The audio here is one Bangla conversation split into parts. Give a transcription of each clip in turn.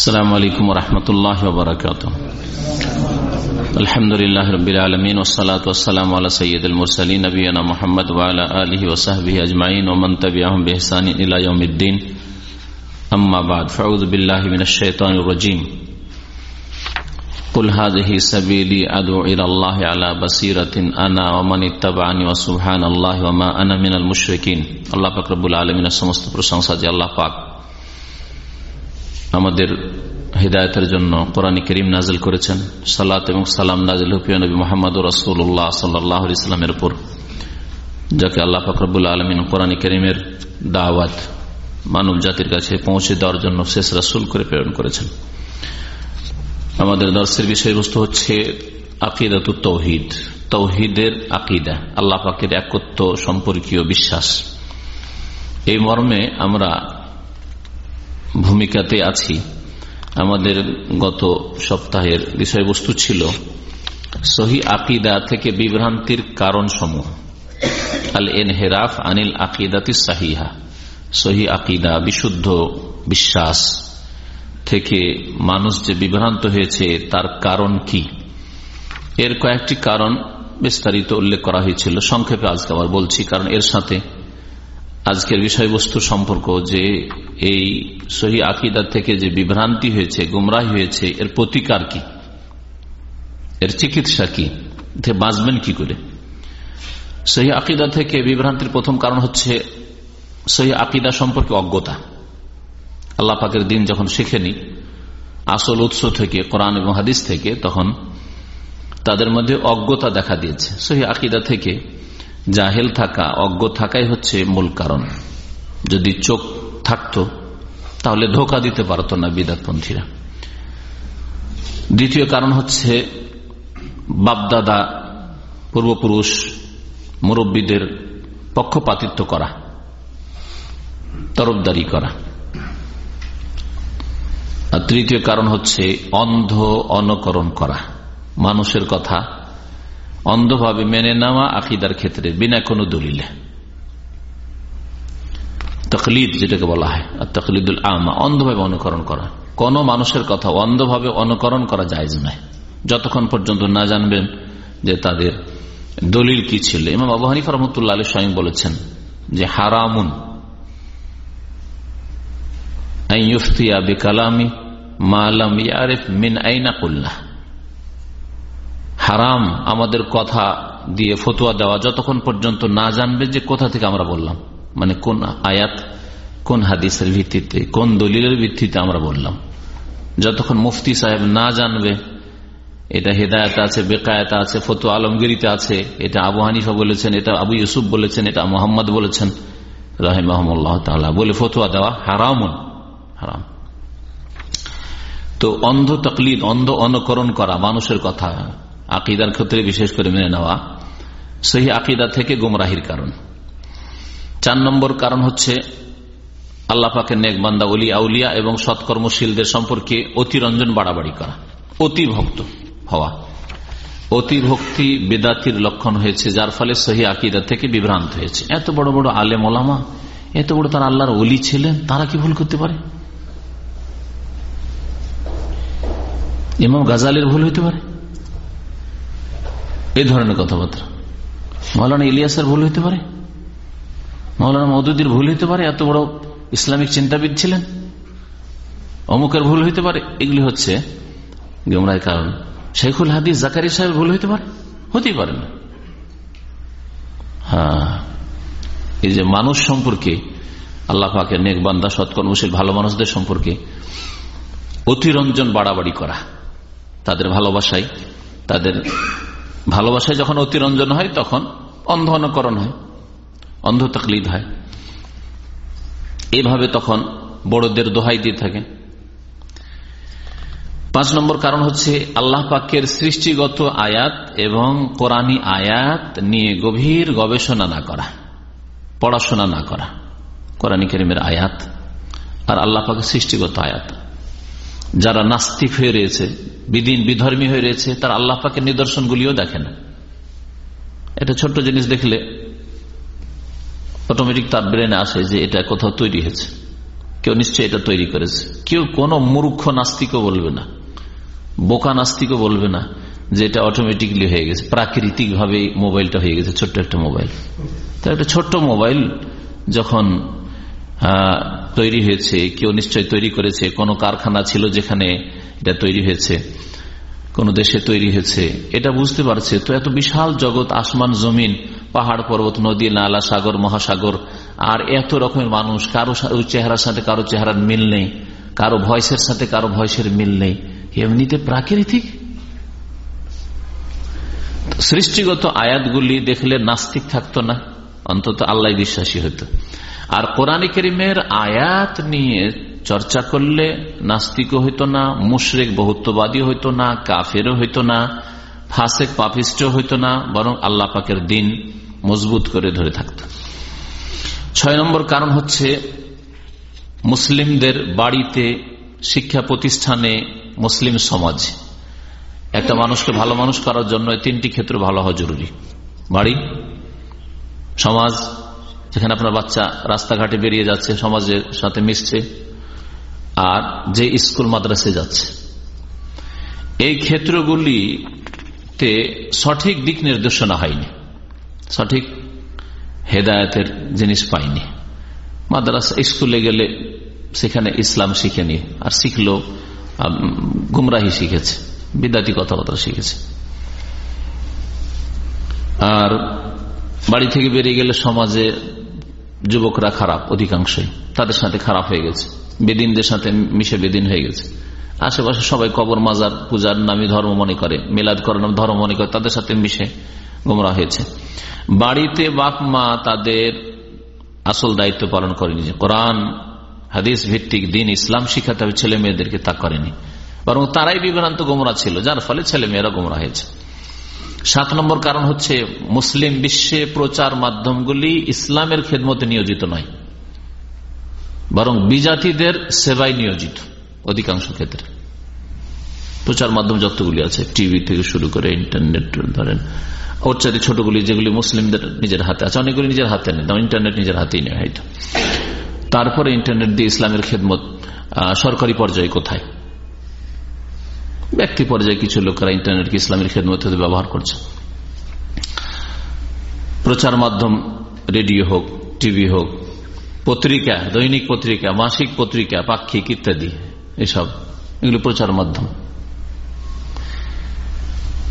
السلام علیکم ورحمۃ اللہ وبرکاتہ۔ الحمد للہ رب العالمین والصلاة والسلام علی سید المرسلین نبینا محمد وعلى آلہ وصحبہ اجمعین ومن تبعہم بحسان الى یوم الدین۔ اما بعد فعوذ باللہ من الشیطان الرجیم۔ قل هذه سبیلی ادعو الى اللہ علی بصیرت انا ومن اتبعنی وسبحان اللہ وما انا من المشرکین۔ اللہ پاک رب العالمین سمست پرشنسا جی اللہ پاک আমাদের হৃদায়তের জন্য কোরআনী করিম নাজিল করেছেন। সালাত এবং সালাম নাজিল হুফিয়া নবী মোহাম্মদ রসুল্লাহ সাল্লাহ ইসলামের উপর, যাকে আল্লাহ ফকরবুল আলমিন কোরআনী করিমের দাওয়াত মানব জাতির কাছে পৌঁছে দেওয়ার জন্য শেষ রাসুল করে প্রেরণ করেছেন। আমাদের দর্শের বিষয়বস্তু হচ্ছে আকিদাত তৌহিদ। তৌহিদের আকিদা, আল্লাহ পাকের একত্ব সম্পর্কীয় বিশ্বাস। এই মর্মে আমরা ভূমিকাতে আছি। আমাদের গত সপ্তাহের বিষয়বস্তু ছিল সহি আকিদা থেকে বিভ্রান্তির কারণ সমূহ আল এনহেরাফ আনিল আকিদাতি সাহিহা। সহি আকিদা, বিশুদ্ধ বিশ্বাস থেকে মানুষ যে বিভ্রান্ত হয়েছে, তার কারণ কি? এর কয়েকটি কারণ বিস্তারিত উল্লেখ করা হয়েছিল। সংক্ষেপে আজকে আবার বলছি, কারণ এর সাথে আজকের বিষয়বস্তু সম্পর্ক যে এই সহি আকিদার থেকে যে বিভ্রান্তি হয়েছে, গুমরাহ হয়েছে, এর প্রতিকার কি? এর চিকিৎসা কি? বাঁচবেন কি করে? সহি আকিদা থেকে বিভ্রান্তির প্রথম কারণ হচ্ছে সহি আকিদা সম্পর্কে অজ্ঞতা। আল্লাহ পাকের দিন যখন শিখেনি, আসল উৎস থেকে, কোরআন এবং হাদিস থেকে, তখন তাদের মধ্যে অজ্ঞতা দেখা দিয়েছে। সহি আকিদা থেকে জাহেল থাকা, অজ্ঞ থাকাই হচ্ছে মূল কারণ। যদি চোখ থাকতো, তাহলে ধোকা দিতে পারত না বিদাতপন্থীরা। দ্বিতীয় কারণ হচ্ছে বাপদাদা, পূর্বপুরুষ, মুরব্বীদের পক্ষপাতিত্ব করা, তরফদারি করা। আর তৃতীয় কারণ হচ্ছে অন্ধ, অনুকরণ করা। মানুষের কথা অন্ধভাবে মেনে নেওয়া আকিদার ক্ষেত্রে, বিনা কোনো দলিলে। তকলিদ যেটাকে বলা হয়, আর তকলিদুল আমা, অন্ধভাবে অনুকরণ করা। কোন মানুষের কথা অন্ধভাবে অনুকরণ করা যায় নয়। যতক্ষণ পর্যন্ত না জানবেন যে তাদের দলিল কি ছিল। ইমাম আবু হানিফ রহমতুল্লাহ আলী স্বয়ং বলেছেন যে, হারামুন বেকালামি মালাম ইয়ারেফ মিন আইনা কুল্লাহ। হারাম আমাদের কথা দিয়ে ফতুয়া দেওয়া যতক্ষণ পর্যন্ত না জানবে যে কোথা থেকে আমরা বললাম। মানে কোন আয়াত, কোন হাদিসের ভিত্তিতে, কোন দলিলের ভিত্তিতে আমরা বললাম। যতক্ষণ মুফতি সাহেব না জানবে, এটা হেদায়ত আছে, বেকায়ত আছে ফতু আলমগিরিতে আছে, এটা আবু হানিফা বলেছেন, এটা আবু ইউসুফ বলেছেন, এটা মোহাম্মদ বলেছেন, রাহিমাহমুল্লাহ তালা বলে ফতুয়া দেওয়া হারামুন, হারাম। তো অন্ধ তকলিদ, অন্ধ অনুকরণ করা মানুষের কথা আকিদার ক্ষেত্রে বিশেষ করে মেনে নেওয়া, সেই আকিদা থেকে গুমরাহির কারণ। চার নম্বর কারণ হচ্ছে আল্লাহ পাকের নেকবান্দা অলি আউলিয়া এবং সৎকর্মশীলদের সম্পর্কে অতিরঞ্জন বাড়াবাড়ি করা অতি ভক্ত হওয়া। অতি ভক্তি বেদাতির লক্ষণ হয়েছে, যার ফলে সহি আকিদা থেকে বিভ্রান্ত হয়েছে। এত বড় বড় আলেম ওলামা, এত বড় তার আল্লাহর অলি ছিলেন, তারা কি ভুল করতে পারে? ইমাম গাজালের ভুল হইতে পারে? এই ধরনের কথাবার্তা। মৌলানা ইলিয়াসের ভুল হইতে পারে? মৌলানা মৌদুদির ভুল হইতে পারে? এত বড় ইসলামিক চিন্তাবিদ ছিলেন? অমুকের ভুল হইতে পারে? এগুলি হচ্ছে গুমরায় কারণ। শেখুল হাদিস জাকারি সাহেব ভুল হইতে পারে? হতেই পারে না। হ্যাঁ। এই যে মানুষ সম্পর্কে আল্লাহ পাকে নেক বান্দা সৎকর্মশীল ভালো মানুষদের সম্পর্কে অতিরঞ্জন বাড়াবাড়ি করা, তাদের ভালোবাসায় তাদের ভালোবাসায় যখন অতিরঞ্জন হয়, তখন অন্ধ অনুকরণ হয় অন্ধ তকলিদ হয়। এইভাবে তখন বড়দের দোহাই দিয়ে থাকে। পাঁচ নম্বর কারণ হচ্ছে আল্লাহ পাকের সৃষ্টিগত আয়াত এবং কোরআনী আয়াত নিয়ে গভীর গবেষণা না করা, পড়াশোনা না করা, কোরআনী কেরিমের আয়াত আর আল্লাহ পাকের সৃষ্টিগত আয়াত। যারা নাস্তিক হয়ে রয়েছে, বিদিন বিধর্মী হয়ে রয়েছে, তারা আল্লাহ পাকের নিদর্শনগুলিও দেখে না। এটা ছোট্ট জিনিস দেখলে অটোমেটিক তার ব্রেনে আসে যে এটা কোথাও তৈরি হয়েছে। কেউ নিশ্চয় এটা তৈরি করেছে। কেউ কোনো মূর্খ নাস্তিকও বলবে না, বোকা নাস্তিকও বলবে না যে এটা অটোমেটিকলি হয়ে গেছে। প্রাকৃতিক ভাবে মোবাইলটা হয়ে গেছে, ছোট্ট একটা মোবাইল। তো একটা ছোট্ট মোবাইল যখন তৈরি হয়েছে, কেউ নিশ্চয় তৈরি করেছে, কোনো কারখানা ছিল যেখানে এটা তৈরি হয়েছে, কোন দেশে তৈরি হয়েছে, এটা বুঝতে পারছে। তো এত বিশাল জগৎ, আসমান, জমিন, পাহাড়, পর্বত, নদী, নালা, সাগর, মহাসাগর, আর এত রকমের মানুষ, কারও চেহারার সাথে কারও চেহারার মিল নেই, কারও ভয়েসের সাথে কারও ভয়েসের মিল নেই। এমনিতে প্রাকৃতিক। সৃষ্টিগত আয়াতগুলি দেখলে নাস্তিক থাকতো না। অন্তত আল্লাহ বিশ্বাসী হতো আর কোরআন করিমের আয়াত নিয়ে চর্চা করলে নাস্তিকও হইতো না, মুশরেক বহুত্ববাদী হইতো না, কাফেরও হইতো না, ফাসেক পাপিষ্ট হইতো না, বরং আল্লাহ পাকের দিন মজবুত করে ধরে থাকত। ছয় নম্বর কারণ হচ্ছে মুসলিমদের বাড়িতে শিক্ষা প্রতিষ্ঠানে মুসলিম সমাজ। একটা মানুষকে ভালো মানুষ করার জন্য তিনটি ক্ষেত্র ভালো হওয়া জরুরি। বাড়ি সমাজ, যেখানে আপনার বাচ্চা রাস্তাঘাটে বেরিয়ে যাচ্ছে, সমাজের সাথে মিশছে, আর যে স্কুল মাদ্রাসে যাচ্ছে। এই ক্ষেত্রগুলিতে সঠিক দিক নির্দেশনা হয়নি। সঠিক হেদায়তের জিনিস পাইনি মাদ্রাসা স্কুলে গেলে সেখানে ইসলাম শিখেনি, আর শিখলো গুমরাহি শিখেছে বিদ্যার্থী কথাবার্তা শিখেছে। আর বাড়ি থেকে বেরিয়ে গেলে সমাজে যুবকরা খারাপ, অধিকাংশই। তাদের সাথে খারাপ হয়ে গেছে। বেদিনদের সাথে মিশে বেদিন হয়ে গেছে। আশেপাশে সবাই কবর মাজার, পূজার নামে ধর্ম মনে করে, মেলাদ করার নাম ধর্ম মনে করে, তাদের সাথে মিশে গোমরা হয়েছে। বাড়িতে বাপ মা তাদের আসল দায়িত্ব পালন করেনি। কোরআন, হাদিস ভিত্তিক দিন, ইসলাম হবে, ছেলে মেয়েদেরকে তা করেনি। বরং তারাই বিভ্রান্ত গোমরা ছিল, যার ফলে ছেলে মেয়েরা গোমরা হয়েছে। সাত নম্বর কারণ হচ্ছে মুসলিম বিশ্বে প্রচার মাধ্যমগুলি ইসলামের খেদমতে নিয়োজিত নয়, বরং বিজাতিদের সেবায় নিয়োজিত অধিকাংশ ক্ষেত্রে। প্রচার মাধ্যম যতগুলি আছে, টিভি থেকে শুরু করে ইন্টারনেট ধরেন, ওর ছোটগুলি যেগুলি মুসলিমদের নিজের হাতে আছে, অনেকগুলি নিজের হাতে নেই ইন্টারনেট নিজের হাতেই নেই হয়তো তারপরে ইন্টারনেট দিয়ে ইসলামের খেদমত সরকারি পর্যায়ে কোথায়? ব্যক্তি পর্যায়ে কিছু লোকেরা ইন্টারনেটকে ইসলামের খেদমত ব্যবহার করছে। প্রচার মাধ্যম, রেডিও হোক, টিভি হোক, পত্রিকা, দৈনিক পত্রিকা, মাসিক পত্রিকা, পাক্ষিক ইত্যাদি, এসব, এগুলি প্রচার মাধ্যম।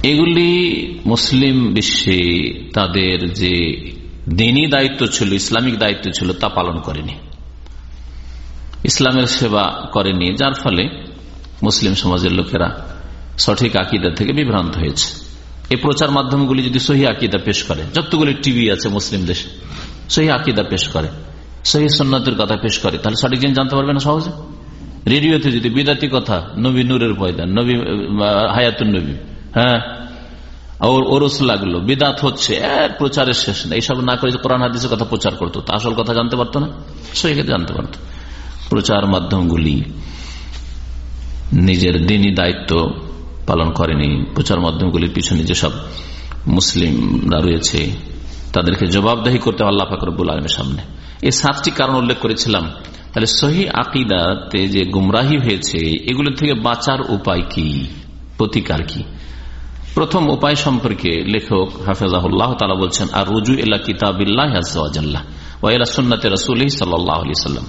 এগুলি মুসলিম বিশ্বে তাদের যে দিনই দায়িত্ব ছিল, ইসলামিক দায়িত্ব ছিল, তা পালন করেনি। ইসলামের সেবা করেনি, যার ফলে মুসলিম সমাজের লোকেরা সঠিক আকিদা থেকে বিভ্রান্ত হয়েছে। এই প্রচার মাধ্যমগুলি যদি সহি আকিদা পেশ করে, যতগুলি টিভি আছে মুসলিম দেশে, সহি আকিদা পেশ করে, সহি সন্ন্যতের কথা পেশ করে, তাহলে সঠিক জিনিস জানতে পারবে না সহজে? রেডিওতে যদি বিদাতি কথা, নবী নূরের পয়দা নবী হায়াতুল নবী হ্যাঁ ওর, ওরস লাগল, বিদাত হচ্ছে প্রচারের শেষ না এইসব না করে কোরআন, হাদিসের কথা প্রচার করতো, তা আসল কথা জানতে পারতো না? সহি জানতে পারতো। প্রচার মাধ্যমগুলি নিজের দিনই দায়িত্ব পালন করেনি। প্রচার মাধ্যমগুলির পিছনে যেসব মুসলিমরা রয়েছে, তাদেরকে জবাবদাহি করতে আল্লাহ ফাকরবুল আলমের সামনে। এই সাতটি কারণ উল্লেখ করেছিলাম। তাহলে সহি আকিদাতে যে গুমরাহি হয়েছে, এগুলো থেকে বাঁচার উপায় কি? প্রতিকার কি? প্রথম উপায় সম্পর্কে লেখক হাফেজাহুল্লাহ তালা বলছেন, আর রুজু এলা কিতাবিল্লাহ ওয়াইলা সুন্নাতে রসুল সাল্লাহ সাল্লাম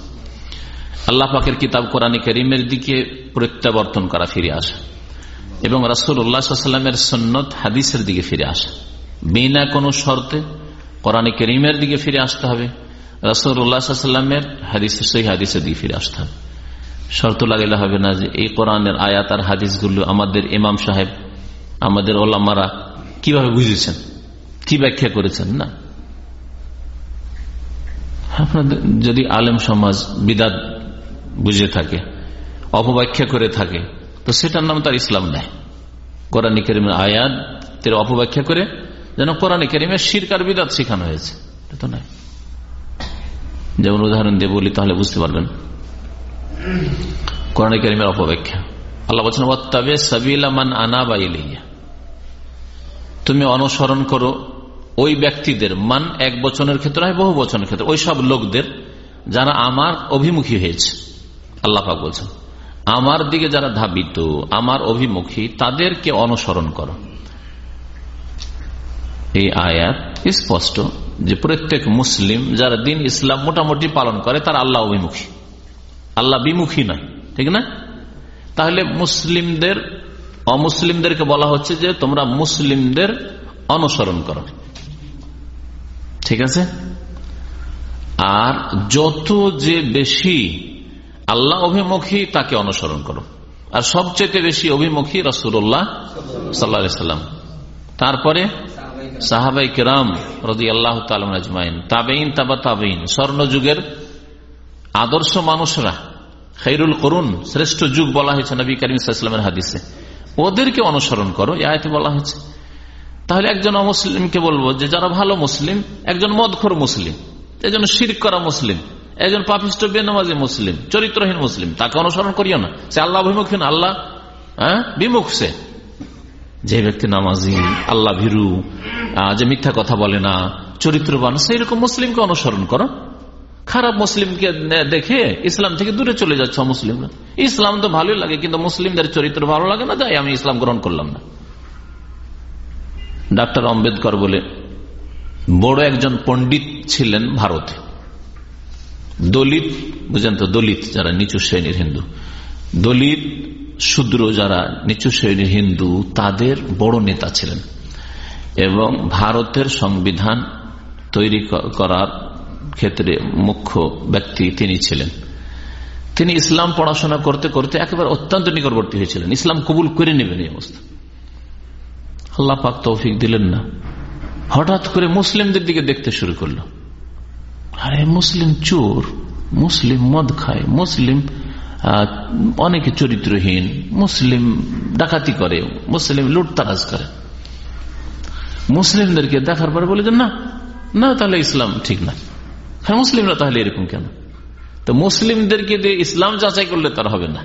আল্লাহ পাকের কিতাব কোরআন করিমের দিকে প্রত্যাবর্তন করা ফিরে আসা। এবং রাসুল উল্লাহামের সন্ন্যত হাদিসের দিকে ফিরে আসা। বিনা কোনো শর্তে কোরআন করিমের দিকে ফিরে আসতে হবে। রাসুল উল্লাহামের হাদিসের সেই হাদিসের দিকে ফিরে আসতে হবে। শর্ত লাগাইলে হবে না যে এই কোরআনের আয়াত আর হাদিসগুলো আমাদের ইমাম সাহেব, আমাদের ওলামারা কীভাবে বুঝেছেন? কি ব্যাখ্যা করেছেন? না। আপনাদের, যদি আলেম সমাজ, বিদাত বুঝে থাকে, অপব্যাখ্যা করে থাকে। তো সেটার নাম তার ইসলাম নেয় কোরআন করিমের আয়াতের অপব্যাখ্যা করে যেন কোরআন করিমের শিরকার বিদাত শেখানো হয়েছে। যেমন উদাহরণ দিয়ে বলি, তাহলে বুঝতে পারবেন। কোরআন করিমের অপব্যাখ্যা। আল্লাহ বলছেন ওত্তাবে সাবিলামান আনা বা ইলিয়া তুমি অনুসরণ করো ওই ব্যক্তিদের। মান এক বচনের ক্ষেত্রে হয় বহু বচনের ক্ষেত্রে। ওই সব লোকদের যারা আমার অভিমুখী হয়েছে। আল্লাহাক বলছেন, আমার দিকে যারা ধাবিত, আমার অভিমুখী, তাদেরকে অনুসরণ করো। এই আয়াত স্পষ্ট যে প্রত্যেক মুসলিম যারা দিন ইসলাম মোটামুটি পালন করে, তার আল্লাহ অভিমুখী। আল্লাহ বিমুখী নয়, ঠিক না? তাহলে মুসলিমদের, অমুসলিমদেরকে বলা হচ্ছে যে তোমরা মুসলিমদের অনুসরণ করো। ঠিক আছে? আর যত যে বেশি আল্লাহ অভিমুখী তাকে অনুসরণ করো আর সবচেয়ে বেশি অভিমুখী রসুল্লাহ সাল্লা সাল্লাম। তারপরে সাহাবাই কেরাম রদি আল্লাহ তালমাইন তাবেইন তাবা তাবেইন স্বর্ণযুগের আদর্শ মানুষরা খৈরুল করুন, শ্রেষ্ঠ যুগ বলা হয়েছে নবী করিম হাদিসে। ওদেরকে অনুসরণ করো এতে বলা হয়েছে। তাহলে একজন অমুসলিমকে বলব যে, যারা ভালো মুসলিম, একজন মদখর মুসলিম, একজন শির করা মুসলিম একজন পাপিষ্ট বেনামাজি মুসলিম, চরিত্রহীন মুসলিম, তাকে অনুসরণ করিও না। সে আল্লাহ অভিমুখী আল্লাহ হ্যাঁ? বিমুখ সে। যে ব্যক্তি নামাজি, আল্লাহ ভীরু যে মিথ্যা কথা বলে না, চরিত্রবান সেই রকম মুসলিমকে অনুসরণ করো। খারাপ মুসলিমকে দেখে ইসলাম থেকে দূরে চলে যাচ্ছ মুসলিমরা ইসলাম তো ভালোই লাগে, কিন্তু মুসলিমদের চরিত্র ভালো লাগে না তাই আমি ইসলাম গ্রহণ করলাম না। ডাক্তার আম্বেদকর বলে, বড় একজন পণ্ডিত ছিলেন ভারতে। দলিত, বুঝেন তো, দলিত যারা নিচু শ্রেণির হিন্দু। দলিত, শূদ্র যারা নিচু শ্রেণির হিন্দু, তাদের বড় নেতা ছিলেন। এবং ভারতের সংবিধান তৈরি করার ক্ষেত্রে মুখ্য ব্যক্তি তিনি ছিলেন। তিনি ইসলাম পড়াশোনা করতে করতে একেবারে অত্যন্ত নিকটবর্তী হয়েছিলেন। ইসলাম কবুল করে নেবেন এই অবস্থা। আল্লাহ পাক তৌফিক দিলেন না। হঠাৎ করে মুসলিমদের দিকে দেখতে শুরু করল। আরে মুসলিম চোর, মুসলিম মদ খায়, মুসলিম অনেকে চরিত্রহীন, মুসলিম ডাকাতি করে, মুসলিম লুটতারাজ করে। মুসলিমদেরকে দেখার পরে বলে যে না না তাহলে ইসলাম ঠিক না। হ্যাঁ মুসলিমরা তাহলে এরকম কেন? তো মুসলিমদেরকে দিয়ে ইসলাম যাচাই করলে তার হবে না।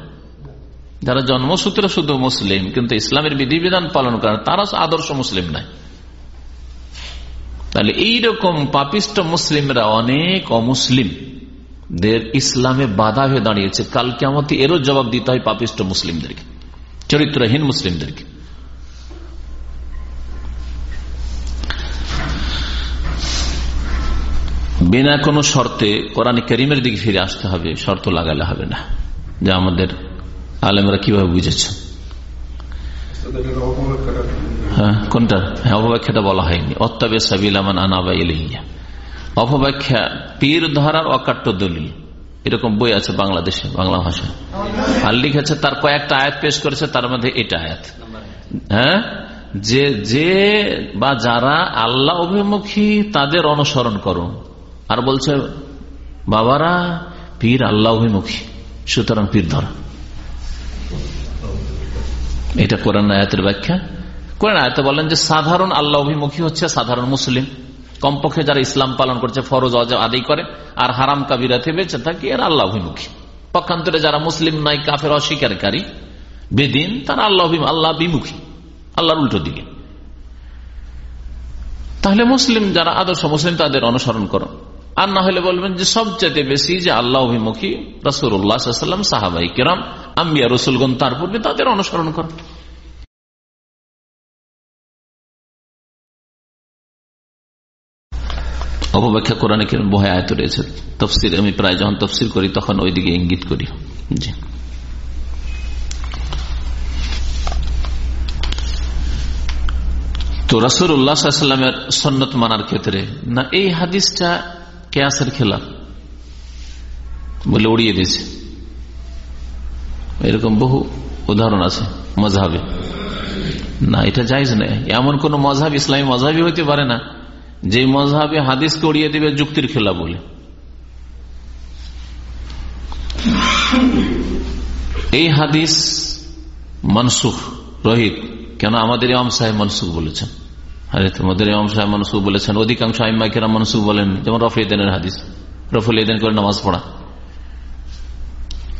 যারা জন্মসূত্রে শুধু মুসলিম, কিন্তু ইসলামের বিধিবিধান পালন করে, তারা আদর্শ মুসলিম নাই তাহলে এইরকম পাপিষ্ট মুসলিমরা অনেক অমুসলিম। দের ইসলামে বাধা হয়ে দাঁড়িয়েছে। কাল কেমন এরও জবাব দিতে হয় পাপিষ্ট মুসলিমদেরকে, চরিত্রহীন মুসলিমদেরকে। বিনা কোনো শর্তে কোরআন করিমের দিকে ফিরে আসতে হবে, শর্ত লাগালে হবে না। যে আমাদের আলেমরা কীভাবে বুঝেছে হ্যাঁ কোনটা? হ্যাঁ অপব্যাখ্যাটা বলা হয়নি। অত্তাবে সাবিলামান আনাবা ইলাইয়া। অপব্যাখ্যা, পীর ধরার অকাট্য দলিল। এরকম বই আছে বাংলাদেশে, বাংলা ভাষা আর লিখেছে, তার কয়েকটা আয়াত পেশ করেছে, তার মধ্যে এটা আয়াত। হ্যাঁ? যে যে বা যারা আল্লাহ অভিমুখী তাদের অনুসরণ করো আর বলছে, বাবারা, পীর আল্লাহ অভিমুখী, সুতরাং পীর ধরা। এটা কোরআন আয়াতের ব্যাখ্যা। কোরআন আয়াতে বলেন যে সাধারণ আল্লাহ অভিমুখী হচ্ছে সাধারণ মুসলিম। কমপক্ষে যারা ইসলাম পালন করছে, ফরজ আদায় করে, আর হারাম কাবিরাতে বেঁচে থাকে, এরা আল্লাহ অভিমুখী। পক্ষান্তরে যারা মুসলিম নাই কাফের অস্বীকারী, বেদিন, তারা আল্লাহ আল্লাহ বিমুখী। আল্লাহর উল্টো দিকে। তাহলে মুসলিম যারা আদর্শ মুসলিম, তাদের অনুসরণ করো আর না হলে বলবেন যে সবচেয়ে বেশি যে আল্লাহ অভিমুখী রসুল্লাহাম সাহাবাই কিরাম আম্বিয়া রসুলগন তার পূর্বে তাদের অনুসরণ করো অপব্যাখ্যা কোরআনে কিরম বহে আয়ত রয়েছে। তফসির আমি প্রায় যখন তফসির করি তখন ওইদিকে ইঙ্গিত করি। তো রাসুল উল্লাহামের সন্ন্যত মানার ক্ষেত্রে, না, এই হাদিসটা কেয়াসের খেলা বলে উড়িয়ে দিয়েছে। এরকম বহু উদাহরণ আছে মজাবে না, এটা যাইজ নেই এমন কোন মজাব ইসলামী মজাবি হইতে পারে না, যে মজাবে হাদিসকে উড়িয়ে দিবে যুক্তির খেলা বলে। এই হাদিস মনসুখ, রোহিত, কেন আমাদের ইমাম সাহেব মনসুখ বলেছেন? আরে, তোমাদের ইমাম সাহেব মনসুখ বলেছেন, অধিকাংশ আইমাইকেরা মনসুখ বলেন যেমন রফিউদ্দিনের হাদিস। রফুল ইদিন করে নামাজ পড়া।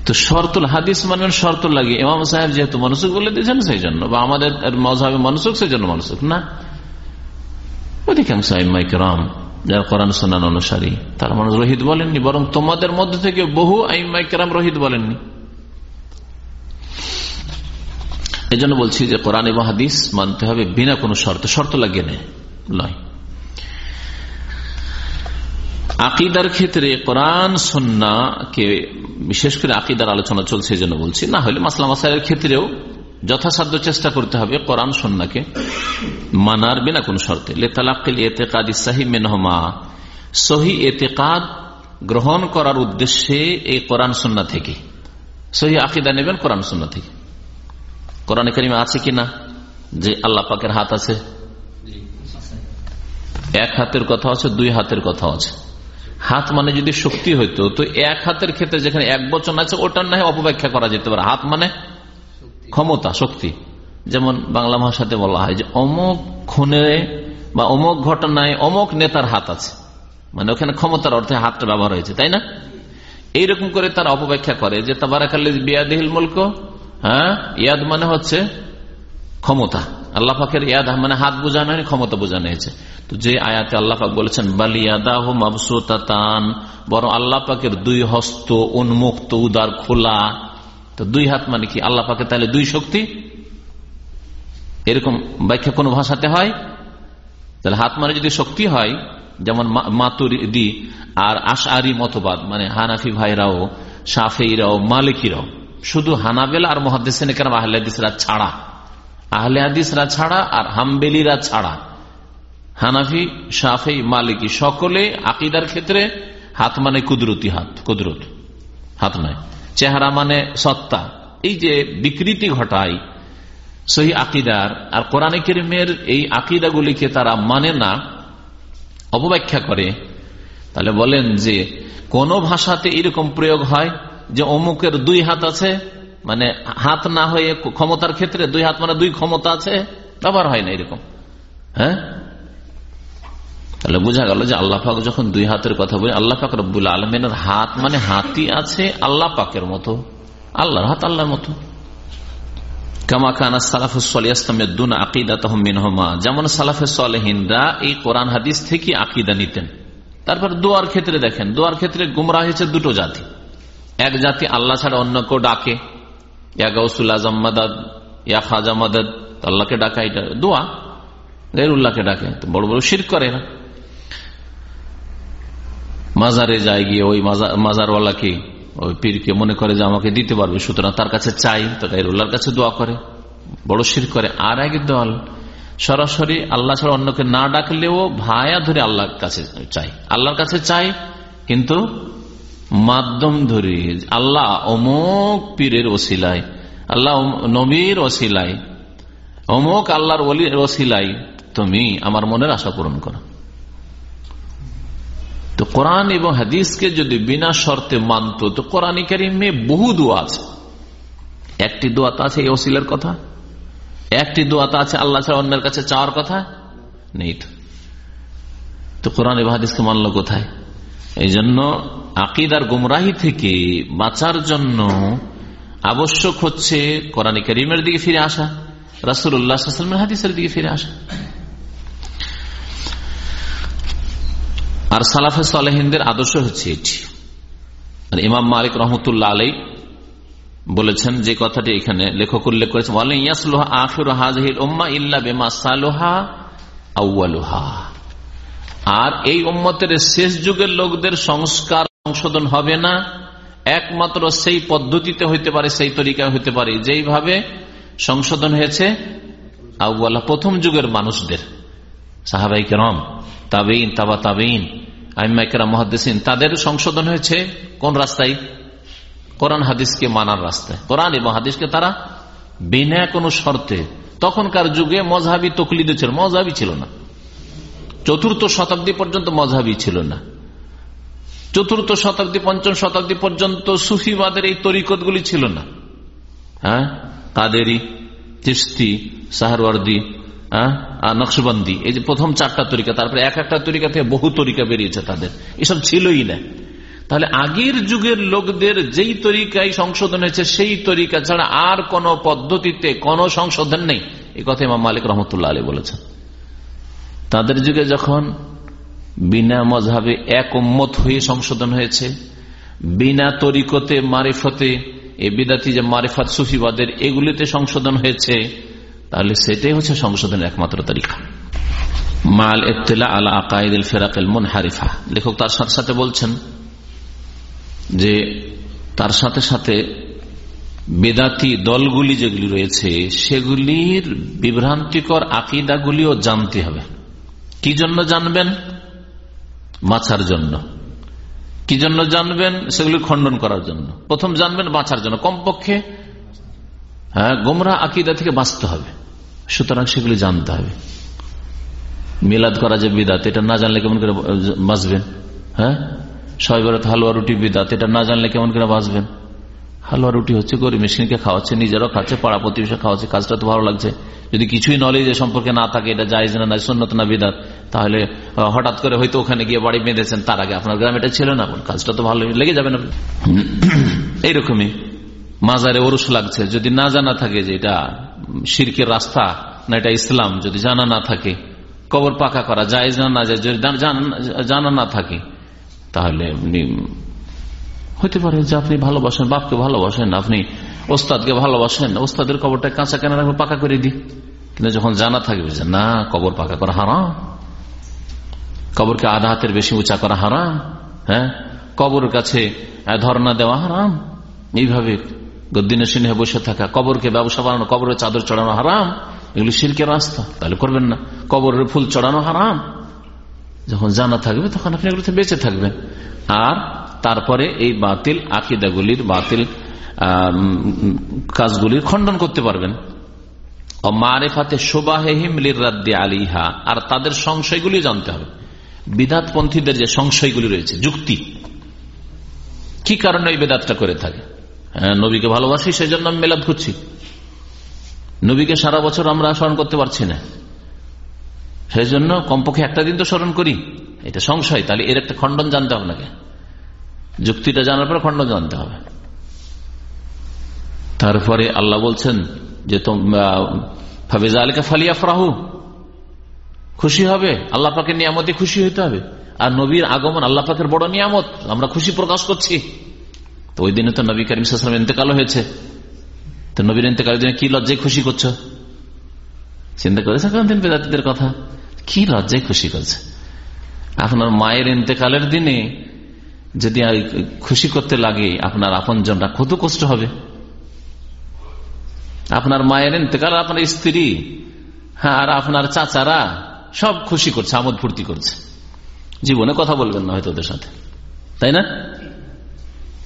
তো শর্তুল হাদিস মানেন শর্ত লাগে। ইমাম সাহেব যেহেতু মনসুখ বলে দিয়েছেন সেই জন্য বা আমাদের মজাবে মনসুখ সেই জন্য মনসুখ। না। অধিকাংশ আইমাইকেরাম যারা কোরআন সোনান অনুসারী, তারা মানুষ রোহিত বলেননি। বরং তোমাদের মধ্যে থেকে বহু আইমাইকেরাম রোহিত বলেননি। এই জন্য বলছি যে কোরআন এবং হাদিস মানতে হবে বিনা কোনো শর্ত। শর্ত লাগিয়ে নেয়। নয় আকিদার ক্ষেত্রে কোরআন সন্নাকে বিশেষ করে আকিদার আলোচনা চলছে এই জন্য বলছি, না হলে মাসলাম মাসাইলের ক্ষেত্রেও যথাসাধ্য চেষ্টা করতে হবে কোরআন, সন্নাকে মানার বিনা কোন শর্তে। লেতালাক্কিল এতেকাদ ইসাহি মেনহমা। সহি এতেকাদ গ্রহণ করার উদ্দেশ্যে এই কোরআন, সন্না থেকে। সহি আকিদা নেবেন কোরআন, সন্না থেকে। কোরআন করিমে আছে কিনা যে আল্লাহ পাকের হাত আছে? এক হাতের কথা আছে, দুই হাতের কথা আছে। হাত মানে যদি শক্তি হইতো তো এক হাতের ক্ষেত্রে যেখানে এক বচন আছে ওটার না অপব্যাখ্যা করা যেতে পারে। হাত মানে ক্ষমতা শক্তি। যেমন বাংলা ভাষাতে বলা হয় যে অমুক খুনে বা অমুক ঘটনায় অমুক নেতার হাত আছে। মানে ওখানে ক্ষমতার অর্থে হাতটা ব্যবহার হয়েছে তাই না? এইরকম করে তারা অপব্যাখ্যা করে যে তাবারাকাল্লি বিয়াদিহিল মুলক হ্যাঁ? ইয়াদ মানে হচ্ছে ক্ষমতা। আল্লাহ পাকের ইয়াদ মানে হাত বোঝানো হয়নি ক্ষমতা বোঝানো হয়েছে। তো যে আয়াতে আল্লাহ পাক বলেছেন বালিয়াদাহ মাবসুতান বরং আল্লাহ পাকের দুই হস্ত উন্মুক্ত, উদার, খোলা, তো দুই হাত মানে কি? আল্লাহ পাকে তাহলে দুই শক্তি? এরকম ব্যাখ্যা কোন ভাষাতে হয়? তাহলে হাত মানে যদি শক্তি হয়, যেমন মাতুরি আর আশারি মতবাদ মানে হানাফি ভাইরাও সাফেইরাও মালিকিরাও, শুধু হানাবেল আর হাদিসরা ছাড়া। আহলে হাদিসরা ছাড়া আর হামবেলিরা ছাড়া। হানাফি সাফেই মালিকি, সকলে আকিদার ক্ষেত্রে হাত মানে কুদরতি হাত, কুদরত। হাত নয়, চেহারা মানে সত্তা। এই যে বিকৃতি ঘটায় সহি আকিদার, আর কোরআনে কেরিমের এই আকিদাগুলিকে তারা মানে না, অপব্যাখ্যা করে, তাহলে বলেন যে কোন ভাষাতে এরকম প্রয়োগ হয় যে অমুকের দুই হাত আছে মানে হাত না হয়ে ক্ষমতার ক্ষেত্রে দুই হাত মানে দুই ক্ষমতা আছে, ব্যবহার হয় না এরকম। হ্যাঁ? তাহলে বোঝা গেল যে আল্লাহ পাক যখন দুই হাতের কথা বলি, আল্লাহ পাক রব্বুল আলমেনের হাত মানে হাতি আছে আল্লাহ পাকের মতো। আল্লাহর হাত আল্লাহর মতো। যেমন এই কোরআন হাদিস থেকে নিতেন। তারপর দোয়ার ক্ষেত্রে দেখেন, দোয়ার ক্ষেত্রে গুমরা হয়েছে দুটো জাতি। এক জাতি আল্লাহ ছাড়া অন্য কেউ ডাকে। ইয়া গৌসুল আজম মাদাদ, ইয়া খাজা মাদাদ, আল্লাহকে ডাকা এটা দোয়া গেরুল্লাহকে ডাকে। বড় বড় শির করে না মাজারে যায় গিয়ে ওই মাজারওয়ালাকে, ওই পীরকে মনে করে যে আমাকে দিতে পারবে, সুতরাং তার কাছে চাই। তো গাইরুল্লাহর কাছে দোয়া করে। বড় শির করে। আর এক দল, সরাসরি আল্লাহ ছাড়া অন্যকে না ডাকলেও ভায়া ধরে আল্লাহর কাছে চাই আল্লাহর কাছে চাই কিন্তু মাধ্যম ধরে আল্লাহ অমুক পীরের ওসিলায়, আল্লাহ নবীর ওসিলায়, অমুক আল্লাহর ওসিলায় তুমি আমার মনের আশা পূরণ করো। তো কোরআন এবং হাদিসকে যদি বিনা শর্তে মানত, তো কোরআন কারিমে বহু দোয়া আছে। একটি দোয়াতে আছে এই ওসিলার কথা, একটি দোয়াতে আছে আল্লাহ ছাড়া অন্যের কাছে চাওয়ার কথা, নেই তো। তো কোরআন এবং হাদিসকে মানলো কোথায়? এই জন্য আকিদার গুমরাহি থেকে বাঁচার জন্য আবশ্যক হচ্ছে কোরআন করিমের দিকে ফিরে আসা রাসুল্লাহ হাদিসের দিকে ফিরে আসা। আর সালাফে সালেহিনদের আদর্শ হচ্ছে এটি। আর ইমাম মালিক রহমতুল্লাহ আলাই বলেছেন যে কথাটি এখানে লেখক উল্লেখ করেছেন বলেন ইয়াসলোহা আফির হাজহিল ইল্লা বেমা সালোহা আউ্বালুহা আর এই উম্মতের শেষ যুগের লোকদের সংস্কার সংশোধন হবে না। একমাত্র সেই পদ্ধতিতে হইতে পারে, সেই তরিকায় হইতে পারে। যেইভাবে সংশোধন হয়েছে প্রথম যুগের মানুষদের, সাহাবাই কেরম তাবেইন তাবা তাবেইন আইমাইকেরা মহাদ্দেসিন, তাদের সংশোধন হয়েছে কোন রাস্তায়? কোরআন হাদিসকে মানার রাস্তায়। কোরআন এবং হাদিসকে তারা বিনা কোনো শর্তে, তখনকার যুগে মজাবি তকলিদ ছিল মজাবি ছিল না। চতুর্থ শতাব্দী পর্যন্ত মজাবি ছিল না। চতুর্থ শতাব্দী, পঞ্চম শতাব্দী পর্যন্ত সুফিবাদের এই তরিকতগুলি ছিল না। হ্যাঁ? কাদেরি চিস্তি সাহারওয়ার্দি নকশবন্দি, এই যে প্রথম চারটা তরিকা, তারপরে এক একটা তরিকা থেকে বহু তরিকা বেরিয়েছে তাদের। এসব ছিলই না। তাহলে আগের যুগের লোকদের যেই তরিকায় সংশোধন হয়েছে, সেই তরিকা ছাড়া আর কোন পদ্ধতিতে কোন সংশোধন নেই। এই কথা ইমাম মালিক রহমতুল্লাহ আলী বলেছেন। তাদের যুগে যখন বিনা মজাবে এক উম্মত হয়ে সংশোধন হয়েছে। বিনা তরিকতে মারিফতে এ বিদাতি যে মারিফাত সুফিবাদের এগুলিতে সংশোধন হয়েছে, তাহলে সেটাই হচ্ছে সংশোধনের একমাত্র তালিকা মাল এতলা আলা আকাইদুল ফেরাকেল মন হারিফা লেখক তার সাথে সাথে বলছেন যে তার সাথে সাথে বেদাতি দলগুলি যেগুলি রয়েছে, সেগুলির বিভ্রান্তিকর আকিদাগুলিও জানতে হবে। কি জন্য জানবেন? বাঁচার জন্য। কি জন্য জানবেন? সেগুলি খণ্ডন করার জন্য। প্রথম জানবেন বাঁচার জন্য। কমপক্ষে হ্যাঁ গোমরা আকিদা থেকে বাঁচতে হবে। সুতরাং সেগুলি জানতে হবে। মিলাদ করা যে বিদাত, এটা না জানলে কেমন করে বাঁচবেন? হ্যাঁ? বেরত হালুয়া রুটি বিদাত, এটা না জানলে কেমন করে বাঁচবেন? হালুয়া রুটি হচ্ছে গরিব মেশিনকে খাওয়াচ্ছে, নিজেরাও খাচ্ছে, পাড়া প্রতিবেশী খাওয়াচ্ছে, কাজটা তো ভালো লাগছে। যদি কিছুই নলেজ সম্পর্কে না থাকে, এটা না না সন্ন্যত না বিদাত। তাহলে হঠাৎ করে হয়তো ওখানে গিয়ে বাড়ি বেঁধেছেন তার আগে। আপনার গ্রামে এটা ছিল না? কাজটা তো ভালো লেগে যাবে না। এইরকমই মাজারে ওরস লাগছে। যদি না জানা থাকে যে এটা শিরকের রাস্তা, না এটা ইসলাম, যদি জানা না থাকে, কবর পাকা করা যায় না যায়, যদি জানা না থাকে, তাহলে হতে পারে যে আপনি ভালোবাসেন, বাপকে ভালোবাসেন, আপনি ওস্তাদকে ভালোবাসেন, ওস্তাদের কবরটা কাঁচা কেনা রাখবে পাকা করে দি কিন্তু যখন জানা থাকবে যে না, কবর পাকা করা হারাম কবরকে আধা হাতের বেশি উঁচা করা হারাম হ্যাঁ? কবরের কাছে ধর্ণা দেওয়া হারাম। এইভাবে গদ্দিনের সিনে বসে থাকা, কবরকে ব্যবসা বানানো, কবরের চাদর চড়ানো হারাম। এগুলি শিল্পের রাস্তা, তাহলে করবেন না। কবরের ফুল চড়ানো হারাম। যখন জানা থাকবে, তখন আপনি এগুলোতে বেঁচে থাকবেন। আর তারপরে এই বাতিল আকিদাগুলির, বাতিল কাজগুলির খণ্ডন করতে পারবেন। মারেফাতে শোবাহিম লিরাদ্দি আলিহা। আর তাদের সংশয়গুলি জানতে হবে। বিধাতপন্থীদের যে সংশয়গুলি রয়েছে, যুক্তি। কি কারণে এই বেদাতটা করে থাকে? হ্যাঁ নবীকে ভালোবাসি সেই জন্য আমি মেলাদ করছি নবীকে সারা বছর আমরা স্মরণ করতে পারছি না। সেই জন্য কমপক্ষে একটা দিন তো স্মরণ করি। এটা সংশয়, তাহলে এর একটা খণ্ডন জানতে হবে নাকি যুক্তিটা জানার পর খণ্ডন জানতে হবে। তারপরে আল্লাহ বলছেন যে আলীকে ফালিয়া ফরাহু খুশি হবে, আল্লাহ পাকের নিয়ামতে খুশি হইতে হবে। আর নবীর আগমন আল্লাহ পাকের বড় নিয়ামত, আমরা খুশি প্রকাশ করছি। তো ওই দিনে তো নবী করিম সালাম ইন্তেকাল হয়েছে। তো নবীর ইন্তেকালের দিনে কি লজ্জায় খুশি করছ? চিন্তা করেছে দিন বেদাতিদের কথা? কি লজ্জায় খুশি করছে? আপনার মায়ের ইন্তেকালের দিনে যদি খুশি করতে লাগে, আপনার আপন জনরা কত কষ্ট হবে। আপনার মায়ের ইন্তেকাল, আপনার স্ত্রী হ্যাঁ আর আপনার চাচারা সব খুশি করছে, আমোদ ফুর্তি করছে। জীবনে কথা বলবেন না হয়তো ওদের সাথে। তাই না?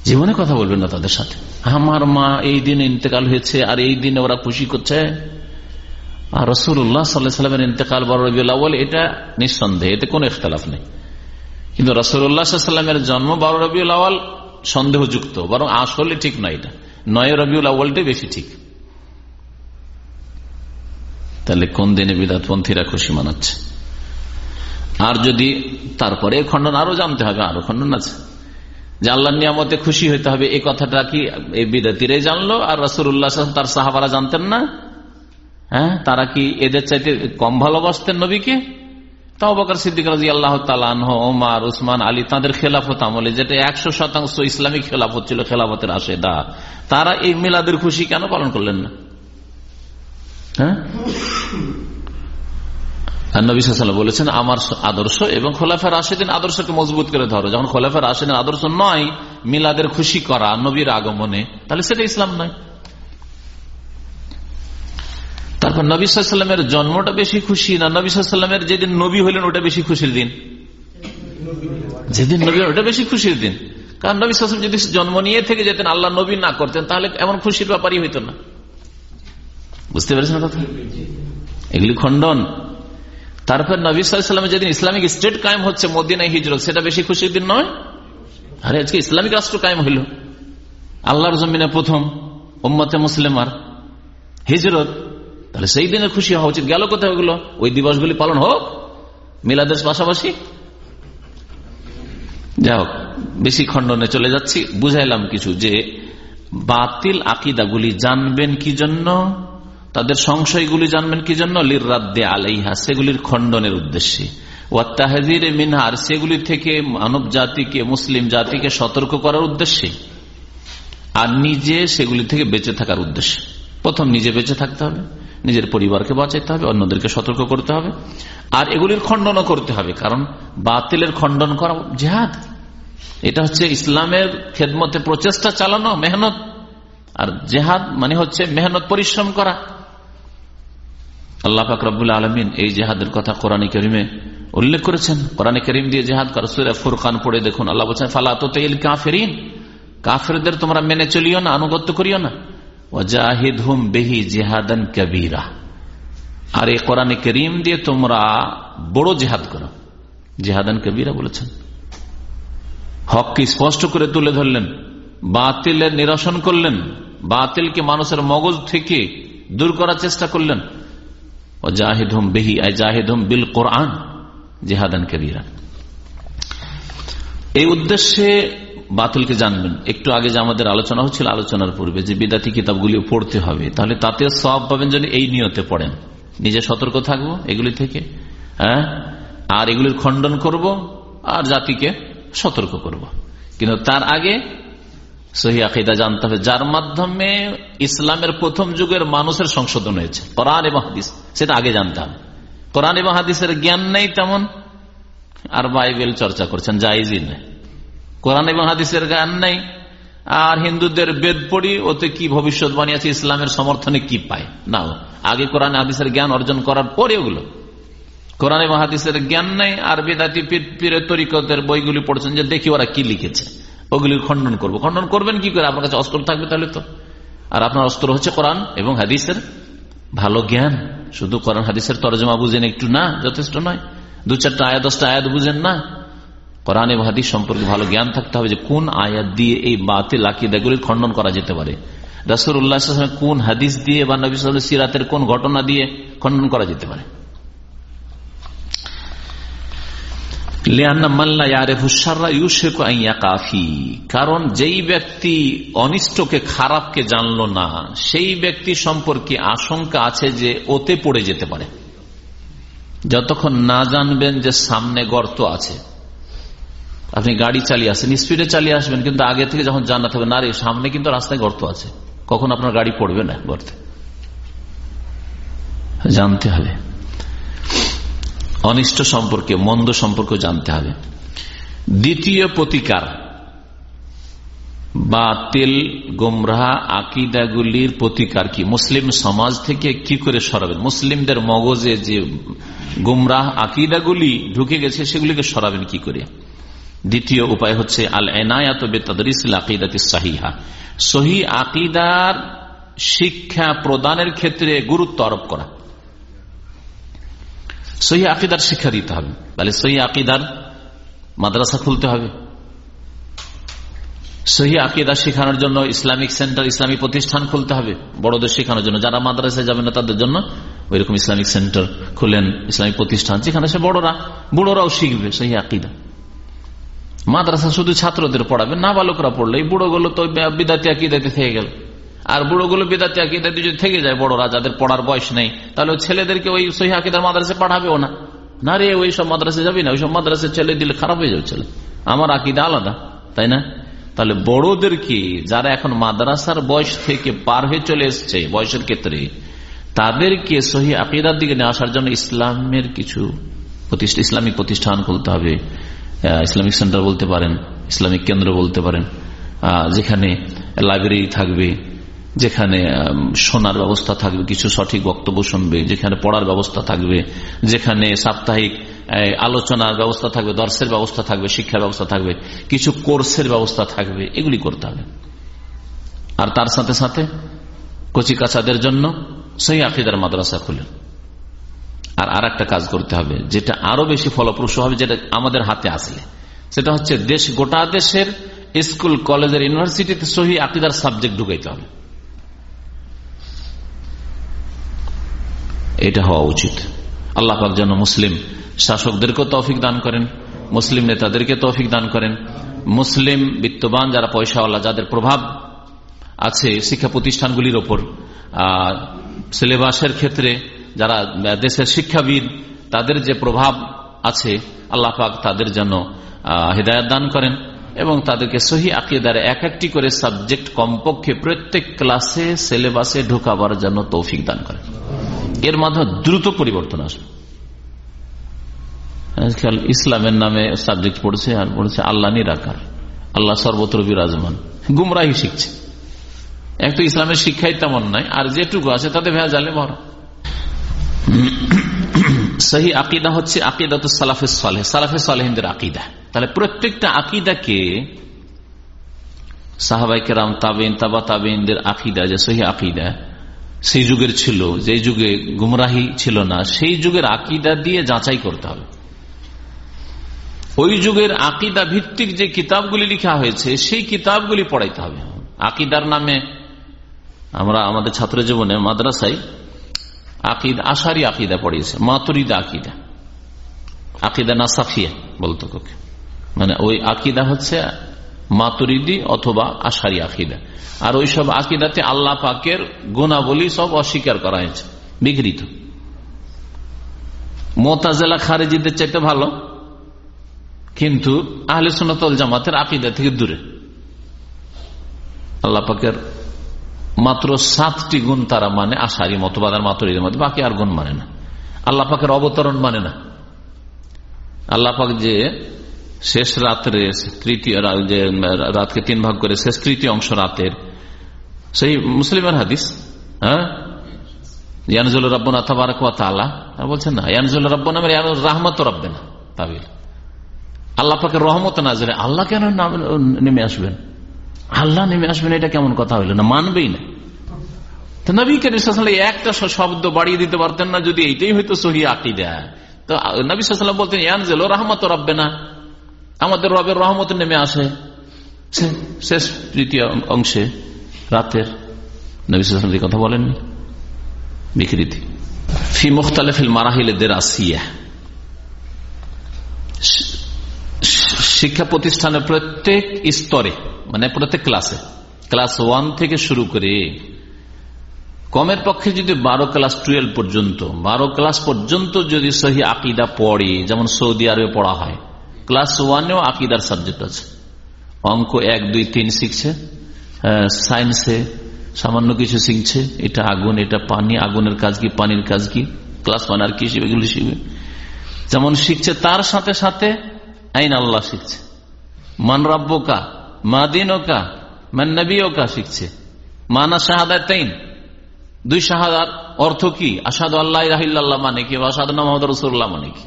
জীবনে কথা বলবেন না তাদের সাথে। আমার মা এই দিন ইন্তেকাল হয়েছে, আর এই দিনে ওরা খুশি করছে। আর রসুল্লাহ সাল্লাহ সাল্লামের ইন্তেকাল বড় রবিউল এটা নিঃসন্দেহে, এতে কোন ইখতলাফ নেই। কিন্তু রসুল্লাহামের জন্ম বারো রবিউল আওয়াল সন্দেহযুক্ত, বরং আসলে ঠিক নয় এটা। নয় রবিউল আওয়ালটাই বেশি ঠিক। তাহলে কোন দিনে বিদাতপন্থীরা খুশি মানাচ্ছে? আর যদি তারপরে খণ্ডন আরও জানতে হবে, আরও খণ্ডন আছে। যে আল্লাহ নিয়ামতে খুশি হইতে হবে এই কথাটা কি এই বিদাতিরে জানলো আর রসুল্লাহ তার সাহাবারা জানতেন না? হ্যাঁ তারা কি এদের চাইতে কম ভালোবাসতেন নবীকে? তাও সিদ্দিক আল্লাহ আলী তাদের খেলাফত আমলে, যেটা একশো শতাংশ ইসলামিক খেলাফত ছিল, খেলাফতের আশেদা। তারা এই মিলাদের খুশি কেন পালন করলেন না? হ্যাঁ? বলেছেন, আমার আদর্শ এবং খোলাফের আশেদিন আদর্শকে মজবুত করে ধরো। যখন খোলাফের আশেদিন আদর্শ নয়, মিলাদের খুশি করা, নবীর আগমনে, তাহলে সেটা ইসলাম নয়। তারপর নবী সাল্লামের জন্মটা বেশি খুশি না নবী সাল্লামের যেদিন নবী হইলেন, ওটা বেশি খুশির দিন? যেদিন নবী ওটা বেশি খুশির দিন। কারণ নবী সাল্লাম যদি জন্ম নিয়ে থেকে যেতেন, আল্লাহ নবী না করতেন, তাহলে এমন খুশির ব্যাপারই হইত না। বুঝতে পেরেছেন কথা? এগুলি খণ্ডন। তারপর নবী সাল্লামের যেদিন ইসলামিক স্টেট কায়েম হচ্ছে, মদিনায় হিজরত, সেটা বেশি খুশির দিন নয়? আরে, আজকে ইসলামিক রাষ্ট্র কায়েম হইল। আল্লাহর জমিনে প্রথম, উম্মতে মুসলিমার হিজরত। তাহলে সেই দিনে খুশি হওয়া উচিত। গেল কোথায় ওগুলো? ওই দিবসগুলি পালন হোক, মিলাদের পাশাপাশি। যাই হোক, বেশি খণ্ডনে চলে যাচ্ছি। বুঝাইলাম কিছু যে, বাতিল আকিদাগুলি জানবেন কি জন্য? তাদের সংশয়গুলি জানবেন কি জন্য? লির রাদ্দে আলাইহা, সেগুলির খণ্ডনের উদ্দেশ্যে। ওয়াত্তাহাজির মিনহার সেগুলি থেকে মানব জাতিকে, মুসলিম জাতিকে সতর্ক করার উদ্দেশ্যে। আর নিজে সেগুলি থেকে বেঁচে থাকার উদ্দেশ্যে। প্রথম নিজে বেঁচে থাকতে হবে, নিজের পরিবারকে বাঁচাইতে হবে, অন্যদেরকে সতর্ক করতে হবে। আর এগুলির খণ্ডনও করতে হবে, কারণ বাতিলের খণ্ডন করা জেহাদ। এটা হচ্ছে ইসলামের খেদমতে প্রচেষ্টা চালানো, মেহনত। আর জেহাদ মানে হচ্ছে মেহনত, পরিশ্রম করা। আল্লাহ ফাকরাবুল আলমিন এই জেহাদের কথা কোরআন করিমে উল্লেখ করেছেন। কোরআন করিম দিয়ে জেহাদ কর সুরে ফুরকান পড়ে দেখুন। আল্লাহ বলছেন ফালাত কাফেরিন কাফেরদের তোমরা মেনে চলিও না, আনুগত্য করিও না। ওজাহিদ হুম বেহি জেহাদান কবিরা আর এই কোরআন করিম দিয়ে তোমরা বড় জেহাদ করো। জেহাদান কবিরা বলেছেন। হককে স্পষ্ট করে তুলে ধরলেন, বাতিলের নিরসন করলেন, বাতিলকে মানুষের মগজ থেকে দূর করার চেষ্টা করলেন। ও জাহিদ হুম বেহি আই জাহিদ হুম বিল কোরআন জেহাদান কবিরা এই উদ্দেশ্যে বাতিলকে জানবেন। একটু আগে যে আমাদের আলোচনা হচ্ছিল, আলোচনার পূর্বে যে বিদাতি কিতাবগুলি পড়তে হবে, তাহলে তাতে সব পাবেন যেন এই নিয়তে পড়েন। নিজে সতর্ক থাকব এগুলি থেকে হ্যাঁ? আর এগুলির খণ্ডন করব, আর জাতিকে সতর্ক করব। কিন্তু তার আগে সহি আকিদা জানতে হবে, যার মাধ্যমে ইসলামের প্রথম যুগের মানুষের সংশোধন হয়েছে। কোরআন এবং হাদিস, সেটা আগে জানতে হবে কোরআন এবং হাদিসের জ্ঞান নেই তেমন। আর বাইবেল চর্চা করছেন জাইজই নেই। কোরআন এবং হাদিসের জ্ঞান নেই। আর হিন্দুদের বেদ পড়ি, ওতে কি ভবিষ্যৎবাণী আছে, ইসলামের সমর্থনে কি পায়? না আগে কোরআন হাদিসের জ্ঞান অর্জন করার পরে ওগুলো। কোরআন এবং হাদিসের জ্ঞান নেই, আর বেদাতি পীরের তরিকতের বইগুলি পড়ছেন যে দেখি ওরা কি লিখেছে। ওগুলির খণ্ডন করব। খণ্ডন করবেন কি করে? আপনার কাছে অস্ত্র থাকবে তাহলে তো। আর আপনার অস্ত্র হচ্ছে কোরআন এবং হাদিসের ভালো জ্ঞান। শুধু কোরআন হাদিসের তরজমা বুঝেন একটু না, যথেষ্ট নয়। দু চারটা আয়াত, দশটা আয়াত বুঝেন না। কোরআন এবং হাদিস সম্পর্কে ভালো জ্ঞান থাকতে হবে যে কোন আয়াত দিয়ে এই বাতিল আকিদাগুলির খণ্ডন করা যেতে পারে। রাসুর উল্লাহ কোন হাদিস দিয়ে বা নবী সিরাতের কোন ঘটনা দিয়ে খণ্ডন করা যেতে পারে? কারণ যেই ব্যক্তি অনিষ্টকে, খারাপকে জানলো না, সেই ব্যক্তি সম্পর্কে আশঙ্কা আছে যে ওতে পড়ে যেতে পারে। যতক্ষণ না জানবেন যে সামনে গর্ত আছে। আপনি গাড়ি চালিয়ে আসেন স্পিডে চালিয়ে আসবেন, কিন্তু আগে থেকে যখন জানাতে হবে, না রে, সামনে কিন্তু রাস্তায় গর্ত আছে, কখন আপনার গাড়ি পড়বে না গর্তে? জানতে হবে। অনিষ্ট সম্পর্কে, মন্দ সম্পর্কে জানতে হবে। দ্বিতীয় প্রতিকার বা তেল, গোমরাহা, আকিদাগুলির প্রতিকার কি? মুসলিম সমাজ থেকে কি করে সরাবেন? মুসলিমদের মগজে যে গুমরাহ আকিদাগুলি ঢুকে গেছে, সেগুলিকে সরাবেন কি করে? দ্বিতীয় উপায় হচ্ছে আল এনায়াত বেতাদরিসিল আকিদাতি সাহিহা। সহি আকিদার শিক্ষা প্রদানের ক্ষেত্রে গুরুত্ব আরোপ করা। সহি আকিদার শিক্ষা দিতে হবে। তাহলে সহি আকিদার মাদ্রাসা খুলতে হবে। সহি আকিদা শেখানোর জন্য ইসলামিক সেন্টার, ইসলামিক প্রতিষ্ঠান খুলতে হবে, বড়দের শেখানোর জন্য। যারা মাদ্রাসায় যাবে না, তাদের জন্য ওইরকম ইসলামিক সেন্টার খুলেন, ইসলামিক প্রতিষ্ঠান, যেখানে সে বড়রা, বুড়োরাও শিখবে সহি আকিদা। মাদ্রাসা শুধু ছাত্রদের পড়াবে না বালকরা পড়লে এই বুড়োগুলো তো বিদাতি আকিদাতে থেকে গেল। আর বুড়োগুলো বিদাতি আকিদাতে যদি থেকে যায় বড়রা, যাদের পড়ার বয়স নেই, তাহলে ছেলেদেরকে ওই সহি আকিদার মাদ্রাসে পাঠাবেও না। না রে, ওই সব মাদ্রাসে যাবি না, ওই সব মাদ্রাসে ছেলে দিলে খারাপ হয়ে যাবে ছেলে। আমার আকিদা আলাদা, তাই না? তাহলে বড়দেরকে যারা এখন মাদ্রাসার বয়স থেকে পার হয়ে চলে এসছে বয়সের ক্ষেত্রে, তাদেরকে সহি আকিদার দিকে নিয়ে আসার জন্য ইসলামের কিছু প্রতিষ্ঠা, ইসলামিক প্রতিষ্ঠান খুলতে হবে। ইসলামিক সেন্টার বলতে পারেন, ইসলামিক কেন্দ্র বলতে পারেন। যেখানে লাইব্রেরি থাকবে। যেখানে শোনার ব্যবস্থা থাকবে, কিছু সঠিক বক্তব্য শুনবে, যেখানে পড়ার ব্যবস্থা থাকবে, যেখানে সাপ্তাহিক আলোচনার ব্যবস্থা থাকবে, দর্শের ব্যবস্থা থাকবে শিক্ষার ব্যবস্থা থাকবে, কিছু কোর্সের ব্যবস্থা থাকবে, এগুলি করতে হবে। আর তার সাথে সাথে, কচি কাছাদের জন্য সেই আকিদার মাদ্রাসা খুলেন আর আর একটা কাজ করতে হবে, যেটা আরও বেশি ফলপ্রসূ হবে, যেটা আমাদের হাতে আসলে। সেটা হচ্ছে দেশ, গোটা দেশের স্কুল, কলেজের, ইউনিভার্সিটিতে সহি আকিদার সাবজেক্ট ঢুকাইতে হবে। এটা হওয়া উচিত। আল্লাহ পাক যেন মুসলিম শাসকদেরকেও তৌফিক দান করেন, মুসলিম নেতাদেরকে তৌফিক দান করেন। মুসলিম বিত্তবান যারা পয়সাওয়ালা, যাদের প্রভাব আছে শিক্ষা প্রতিষ্ঠানগুলির ওপর সিলেবাসের ক্ষেত্রে যারা দেশের শিক্ষাবিদ, তাদের যে প্রভাব আছে, আল্লাহ পাক তাদের জন্য হৃদায়ত দান করেন এবং তাদেরকে সহি আকিদার এক একটি করে সাবজেক্ট কমপক্ষে প্রত্যেক ক্লাসে সিলেবাসে ঢুকাবার জন্য তৌফিক দান করেন। এর মাধ্যমে দ্রুত পরিবর্তন আসবে। আজকাল ইসলামের নামে সাবজেক্ট পড়ছে আর পড়ছে আল্লাহ নিরাকার, আল্লাহ সর্বত্র বিরাজমান। গুমরাহি শিখছে। এক তো ইসলামের শিক্ষাই তেমন নাই, আর যেটুকু আছে তাতে ভেজালে ভর সহি আকিদা হচ্ছে আকিদা তো সালাফে সালেহ সালাফে সালেহিনদের আকিদা। তাহলে প্রত্যেকটা আকিদাকে সাহাবাই কেরাম, তাবিন, তাবা তাবিনদের আকিদা যে সহি আকিদা সেই যুগের ছিল যে যুগে গুমরাহি ছিল না, সেই যুগের আকিদা দিয়ে যাচাই করতে হবে। ওই যুগের আকিদা ভিত্তিক যে কিতাবগুলি লিখা হয়েছে, সেই কিতাবগুলি পড়াইতে হবে। আকিদার নামে আমরা আমাদের ছাত্র জীবনে মাদ্রাসায় আকিদ, আশারি আকিদা পড়িয়েছে, মাতুরিদা আকিদা। আকিদা না সাফিয়া বলতো মানে ওই আকিদা হচ্ছে মাতুরিদি অথবা আশারি আকিদা আর ওই সব আকিদাতে আল্লাহ পাকের গুণাবলী সব অস্বীকার করা হয়েছে বিকৃত মোতাজেলা খারেজিদের চাইতে ভালো, কিন্তু আহলে সোনাতল জামাতের আকিদা থেকে দূরে। আল্লাহ পাকের মাত্র সাতটি গুণ তারা মানে আশারি মতবাদার মাতুরিদের মধ্যে, বাকি আর গুণ মানে না। আল্লাহ পাকের অবতরণ মানে না। আল্লাহ পাক যে শেষ রাত্রে তৃতীয় রাতকে তিন ভাগ করে শেষ তৃতীয় অংশ রাতের। সেই মুসলিমের হাদিস হ্যাঁ? ইয়ানজুল রব্বনা তাবারক তালা বলছেন না, ইয়ানজুল রব্বনা মানে রাহমত রব্বে না তাবিল। আল্লাহ পাকে রহমত না জানে আল্লাহ কেন নেমে আসবেন? আল্লাহ নেমে আসবেন, এটা কেমন কথা হইল না? মানবেই না। নবী একটা শব্দ বাড়িয়ে দিতে পারতেন না, যদি এইটাই হয়তো তো রহমত আমাদের রবের রহমত নেমে আসে। শেষ তৃতীয় অংশে, রাতের নবী কথা বলেননি বিকৃতি। ফি মুখতালেফিল মারাহিলে দের আসিয়া শিক্ষা প্রতিষ্ঠানের প্রত্যেক স্তরে মানে প্রত্যেক ক্লাসে, ক্লাস ওয়ান থেকে শুরু করে, কমের পক্ষে যদি বারো ক্লাস টুয়েলভ পর্যন্ত, বারো ক্লাস পর্যন্ত যদি সহি আকিদা পড়ে, যেমন সৌদি আরবে পড়া হয় ক্লাস ওয়ানেও আকিদার সাবজেক্ট আছে। অঙ্ক এক, দুই, তিন শিখছে সায়েন্সে সামান্য কিছু শিখছে। এটা আগুন, এটা পানি, আগুনের কাজ কি, পানির কাজ কি, ক্লাস ওয়ান আর কি শিখবে, এগুলি শিখবে। যেমন শিখছে তার সাথে সাথে আইন আল্লাহ শিখছে। মান রাব্বকা, মা দিনকা, মান নবীকা শিখছে। মানা শাহাদায় তাইন দুই শাহাদার অর্থ কি? আসাদ আল্লাহ মানে কি আসাদ মোহাম্মদ রসুল্লাহ মানে কি?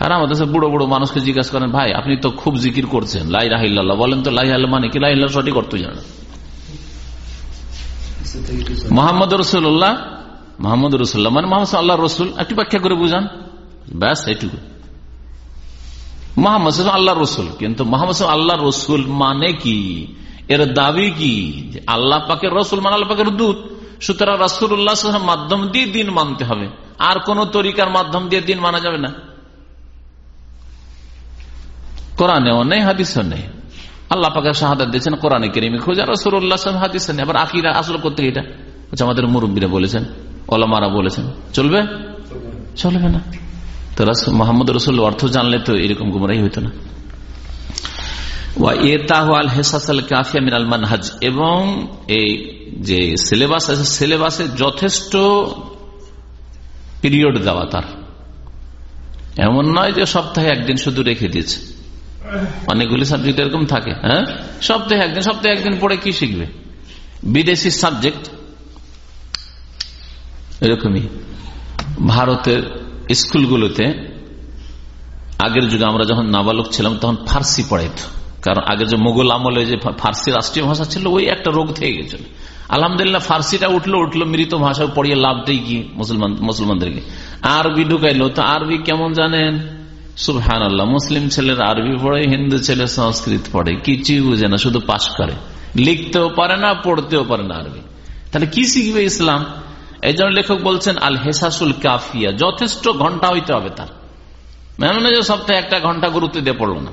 আর আমাদের বুড়ো বুড়ো মানুষকে জিজ্ঞাসা করেন, ভাই, আপনি তো খুব জিকির করছেন লাই রাহিল্লাহ বলেন তো লাই আল্লাহ মানে কি? লাই সঠিক অর্থ জানেন। মোহাম্মদ রসুল্লাহ মোহাম্মদ রসুল্লাহ মানে মোহাম্মদ আল্লাহ রসুল একটু ব্যাখ্যা করে বুঝান। ব্যাস, এইটুকু। মোহাম্মদ আল্লাহ রসুল কিন্তু মোহাম্মদ আল্লাহ রসুল মানে কি? এর দাবি কি? আল্লাহ পাকের রসুল মানে আল্লাহ পাকের দূত। সুতরাং রাসুল্লাহ মাধ্যম দিয়ে দিন মানতে হবে। আর কোন তরিকার মাধ্যম দিয়ে দিন মানা যাবে না। কোরআনেও নেই, হাদিসও নেই। আল্লাহ পাকে শাহাদ দিয়েছেন কোরআনে কেরিমি। খোঁজা রসুল্লাহ হাদিস নেই আবার আকিরা আসল করতে এটা? আমাদের মুরব্বীরা বলেছেন, ওলামারা বলেছেন, চলবে? চলবে না। তো মোহাম্মদ রসুল অর্থ জানলে তো এরকম গুমরাই হইতো না। এবং এই যে সিলেবাস আছে যথেষ্ট পিরিয়ড দেওয়া তার। এমন নয় যে সপ্তাহে একদিন শুধু রেখে দিয়েছে। অনেকগুলি সাবজেক্ট এরকম থাকে হ্যাঁ? সপ্তাহে একদিন সপ্তাহে একদিন পড়ে কি শিখবে? বিদেশি সাবজেক্ট এরকমই। ভারতের স্কুলগুলোতে আগের যুগে আমরা যখন নাবালক ছিলাম, তখন ফার্সি পড়াইত। কারণ আগে যে মোগল আমলে যে ফার্সি রাষ্ট্রীয় ভাষা ছিল, ওই একটা রোগ থেকে গেছিল। আলহামদুলিল্লাহ, ফার্সিটা উঠল উঠল, মৃত ভাষা পড়িয়ে লাভটাই কি মুসলমান মুসলমানদেরকে। আরবি ঢুকাইলো, তো আরবি কেমন জানেন? সুবহান আল্লাহ মুসলিম ছেলের আরবি পড়ে, হিন্দু ছেলে সংস্কৃত পড়ে, কিছুই বুঝে না, শুধু পাশ করে। লিখতেও পারে না, পড়তেও পারে না আরবি। তাহলে কি শিখবে ইসলাম? এই জন্য লেখক বলছেন আল হেসাসুল কাফিয়া, যথেষ্ট ঘণ্টা হইতে হবে তার। মানে যে সপ্তাহে একটা ঘণ্টা গুরুত্ব দিয়ে পড়ল না।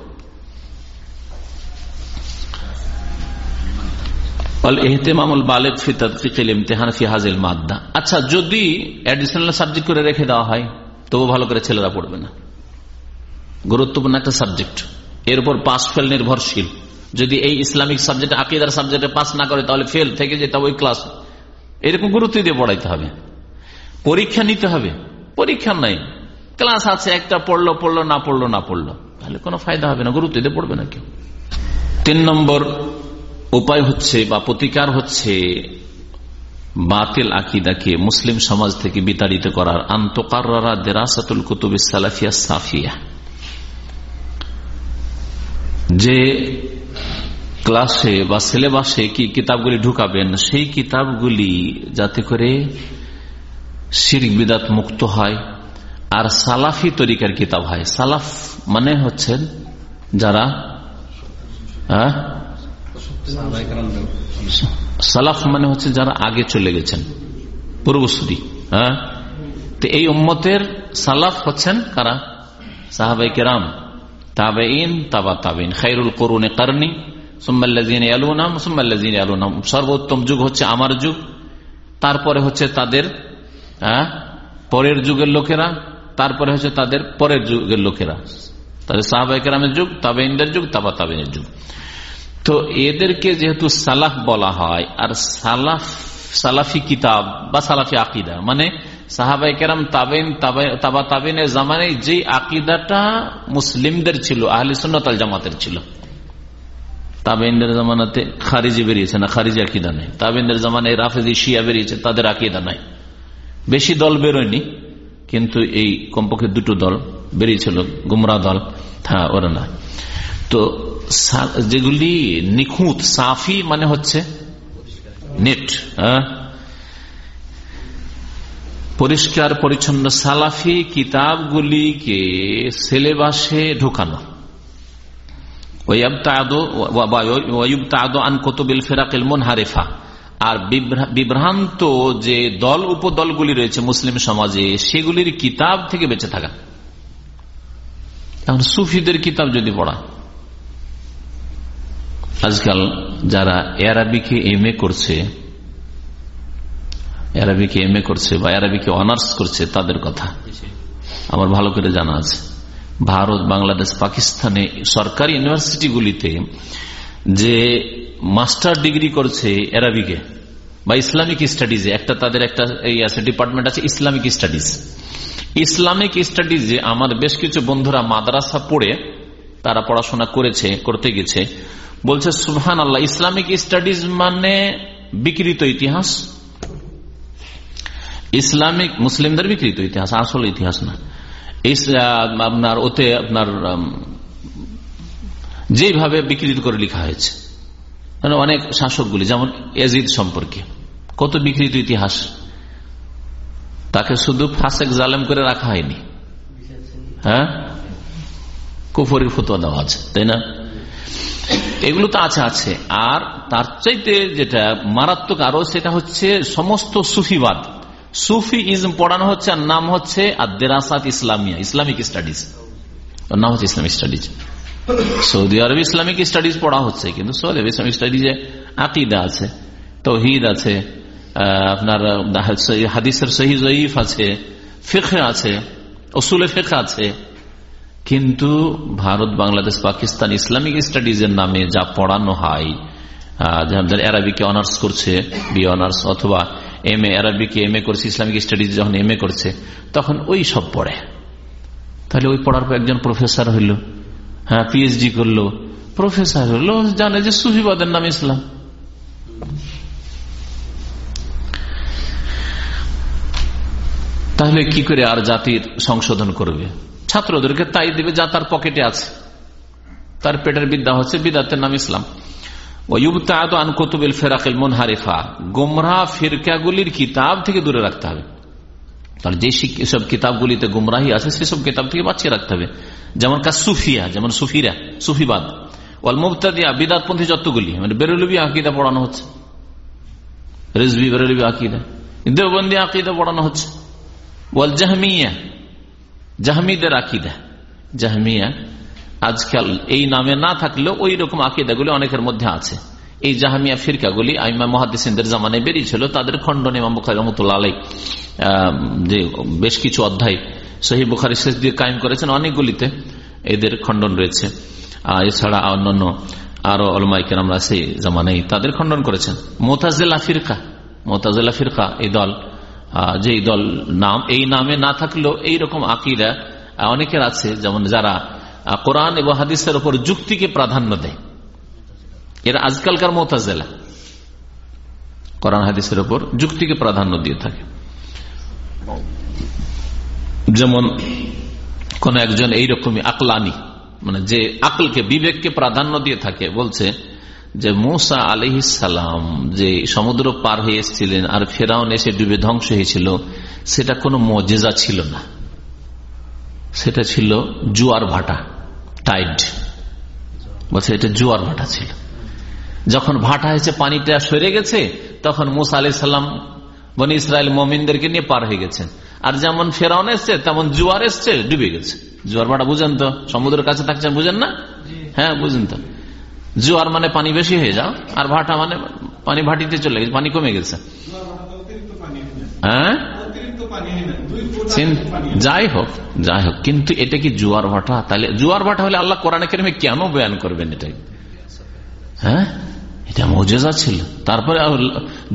আচ্ছা যদি করে রেখে দেওয়া হয়, তবু ভালো করে ছেলেরা পড়বে না। গুরুত্বপূর্ণ একটা সাবজেক্ট এর উপর পাস ফেল নির্ভরশীল। যদি এই ইসলামিক সাবজেক্ট আকিদার সাবজেক্টে পাস না করে, তাহলে ফেল থেকে যেতে হবে ওই ক্লাস এরকম গুরুত্ব দিয়ে পড়াইতে হবে। পরীক্ষা নিতে হবে। পরীক্ষা নাই। ক্লাস আছে, একটা পড়ল পড়ল, না পড়ল না পড়ল। তাহলে কোনো ফায়দা হবে না, গুরুত্ব দিয়ে পড়বে না কেউ। তিন নম্বর উপায় হচ্ছে বা প্রতিকার হচ্ছে বাতিল আকিদাকে মুসলিম সমাজ থেকে বিতাড়িত করার। দেরাসাতুল কুতুব সালাফিয়া সাফিয়া। যে ক্লাসে বা সিলেবাসে কি কিতাবগুলি ঢুকাবেন, সেই কিতাবগুলি যাতে করে শির বিদাত মুক্ত হয় আর সালাফি তরিকার কিতাব হয়। সালাফ মানে হচ্ছেন যারা হ্যাঁ? সালাফ মানে হচ্ছে যারা আগে চলে গেছেন, পূর্বসূরি হ্যাঁ? তো এই উম্মতের সালাফ হচ্ছেন কারা? সাহাবাই কেরাম। তাবেইন তাবা তাবেইন খাইরুল করুনে কারণী সর্বোত্তম যুগ হচ্ছে আমার যুগ। তারপরে হচ্ছে তাদের পরের যুগের লোকেরা। তারপরে হচ্ছে তাদের পরের যুগের লোকেরা। তাদের সাহাবাহিকেরামের যুগ তাবেইনদের যুগ, তাবা তাবেইনের যুগ। তো এদেরকে যেহেতু সালাফ বলা হয়, আর সালাফ, সালাফি কিতাব বা সালাফি আকিদা মানে সাহাবাই কেরাম তাবেন, তাবা তাবিনের জামানে যে আকিদাটা মুসলিমদের ছিল, আহলি সুন্নতাল জামাতের ছিল। তাবেনদের জামানাতে খারিজি বেরিয়েছে না খারিজি আকিদা নেই। তাবেনদের জামানায় রাফেজি, শিয়া বেরিয়েছে, তাদের আকিদা নাই। বেশি দল বেরোয়নি, কিন্তু এই কমপক্ষে দুটো দল বেরিয়েছিল, গুমরা দল। হ্যাঁ ওরা না। তো যেগুলি নিখুঁত সাফি মানে হচ্ছে নেট হ্যাঁ? পরিষ্কার পরিচ্ছন্ন সালাফি কিতাবগুলিকে সিলেবাসে ঢোকানো। আর বিভ্রান্ত যে দল, উপদলগুলি রয়েছে মুসলিম সমাজে, সেগুলির কিতাব থেকে বেঁচে থাকা। এখন সুফিদের কিতাব যদি পড়া। আজকাল যারা অ্যারাবিকে এম এ করছে অ্যারাবিকে এম করছে বা অ্যারাবিকে অনার্স করছে, তাদের কথা। আমার ভালো করে জানা আছে। ভারত, বাংলাদেশ, পাকিস্তানে সরকারি ইউনিভার্সিটিগুলিতে যে মাস্টার ডিগ্রি করছে অ্যারাবিকে বা ইসলামিক স্টাডিজে একটা তাদের একটা এই আছে ডিপার্টমেন্ট আছে ইসলামিক স্টাডিজ ইসলামিক স্টাডিজে আমার বেশ কিছু বন্ধুরা মাদ্রাসা পড়ে, তারা পড়াশোনা করেছে, করতে গেছে। বলছে সুহান আল্লাহ ইসলামিক স্টাডিজ মানে বিকৃত ইতিহাস। ইসলামিক মুসলিমদের বিকৃত ইতিহাস, আসল ইতিহাস না। আপনার ওতে আপনার যেভাবে বিকৃত করে লেখা হয়েছে মানে অনেক শাসকগুলি, যেমন এজিদ সম্পর্কে, কত বিকৃত ইতিহাস। তাকে শুধু ফাঁসেক জালেম করে রাখা হয়নি। হ্যাঁ? কুফরির ফতুয়া দেওয়া আছে, তাই না? এগুলো তো আছে আছে। আর তার চাইতে যেটা মারাত্মক আরও সেটা হচ্ছে সমস্ত সুফিবাদ। সুফি ইজম পড়ানো হচ্ছে আর নাম হচ্ছে আদেরাসাত ইসলামিয়া, ইসলামিক স্টাডিজ। নাম হচ্ছে Islamic studies. Saudi Arab Islamic studies পড়া হচ্ছে, কিন্তু সৌদি আরব ইসলামিক স্টাডিজে আকিদা আছে, তৌহিদ আছে আপনার হাদিসের সহি জয়ীফ আছে ফেখে আছে অসুলে ফেখে আছে। কিন্তু ভারত, বাংলাদেশ, পাকিস্তান ইসলামিক স্টাডিজের নামে যা পড়ানো হয় অনার্স করছে, বি অনার্স, অথবা এম এ অ্যারাবিকে এম এ করছে ইসলামিক স্টাডিজ যখন এম এ করছে, তখন ওই সব পড়ে। তাহলে ওই পড়ার পর একজন প্রফেসর হইল হ্যাঁ পিএইচডি করল প্রফেসর হইল জানে যে সুফিবাদের নাম ইসলাম। তাহলে কি করে আর জাতির সংশোধন করবে? ছাত্রদেরকে তাই দিবে যা তার পকেটে আছে। তার পেটের বিদ্যা হচ্ছে বিদাতের নাম ইসলাম। কিতাব থেকে দূরে রাখতে হবে। কিতাবগুলিতে আছে সেসব কিতাব থেকে বাঁচিয়ে রাখতে হবে। যেমন কাজ সুফিয়া, যেমন সুফিরা, সুফিবাদ। বিদাতপন্থী যতগুলি মানে বেরুলবি আকিদা পড়ানো হচ্ছে। রেজবি বেরুলবি আকিদা। দেওবন্দি আকিদা পড়ানো হচ্ছে। ওয়াল জাহমিয়া, জাহমিদের আকিদা। জাহমিয়া আজকাল এই নামে না থাকলেও ওই রকম আকিদাগুলি অনেকের মধ্যে আছে। এই জাহামিয়া ফিরকাগুলি আইমা মহাদিসের জামানে বেরিয়েছিল, তাদের খণ্ডন ইমাম বুখারি রহমতুল্লাহ আলাই যে বেশ কিছু অধ্যায় সহি বুখারি শেষ দিয়ে কায়েম করেছেন, অনেকগুলিতে এদের খণ্ডন রয়েছে। এছাড়া অন্যান্য আরও অলমাইকের আমরা সেই জামানেই তাদের খণ্ডন করেছেন। মোতাজেলা ফিরকা মোতাজেলা ফিরকা, এই দল যে দল নাম, এই নামে না থাকলেও এইরকম আকিরা অনেকের আছে, যেমন যারা কোরআন এবং হাদিসের উপর যুক্তিকে প্রাধান্য দেয়। এরা আজকালকার মোতাজেলা। কোরআন, হাদিসের উপর যুক্তিকে প্রাধান্য দিয়ে থাকে। যেমন, কোন একজন এইরকমই আকলানি মানে যে আকলকে, বিবেককে প্রাধান্য দিয়ে থাকে, বলছে যে মুসা সালাম যে সমুদ্র পার হয়ে এসেছিলেন আর ফেরাউন এসে ডুবে ধ্বংস হয়েছিল, সেটা কোনো মজেজা ছিল না। সেটা ছিল জুয়ার ভাটা টাইড বলছে, এটা জুয়ার ভাটা ছিল। যখন ভাটা হয়েছে পানিটা সরে গেছে, তখন মুসা আলি সাল্লাম বনি ইসরায়েল মমিনদেরকে নিয়ে পার হয়ে গেছেন। আর যেমন ফেরাউন এসছে, তেমন জুয়ার এসছে, ডুবে গেছে। জুয়ার ভাটা বুঝেন তো? সমুদ্রের কাছে থাকছেন, বুঝেন না? হ্যাঁ বুঝেন তো। জুয়ার মানে পানি বেশি হয়ে যাও, আর ভাটা মানে পানি ভাটিতে চলে গেছে, পানি কমে গেছে। হ্যাঁ? যাই হোক যাই হোক কিন্তু এটা কি জোয়ার ভাটা? তাহলে জোয়ার ভাটা হলে আল্লাহ কোরআনে কেরমে কেন বয়ান করবেন এটাই? হ্যাঁ? এটা মজেজা ছিল। তারপরে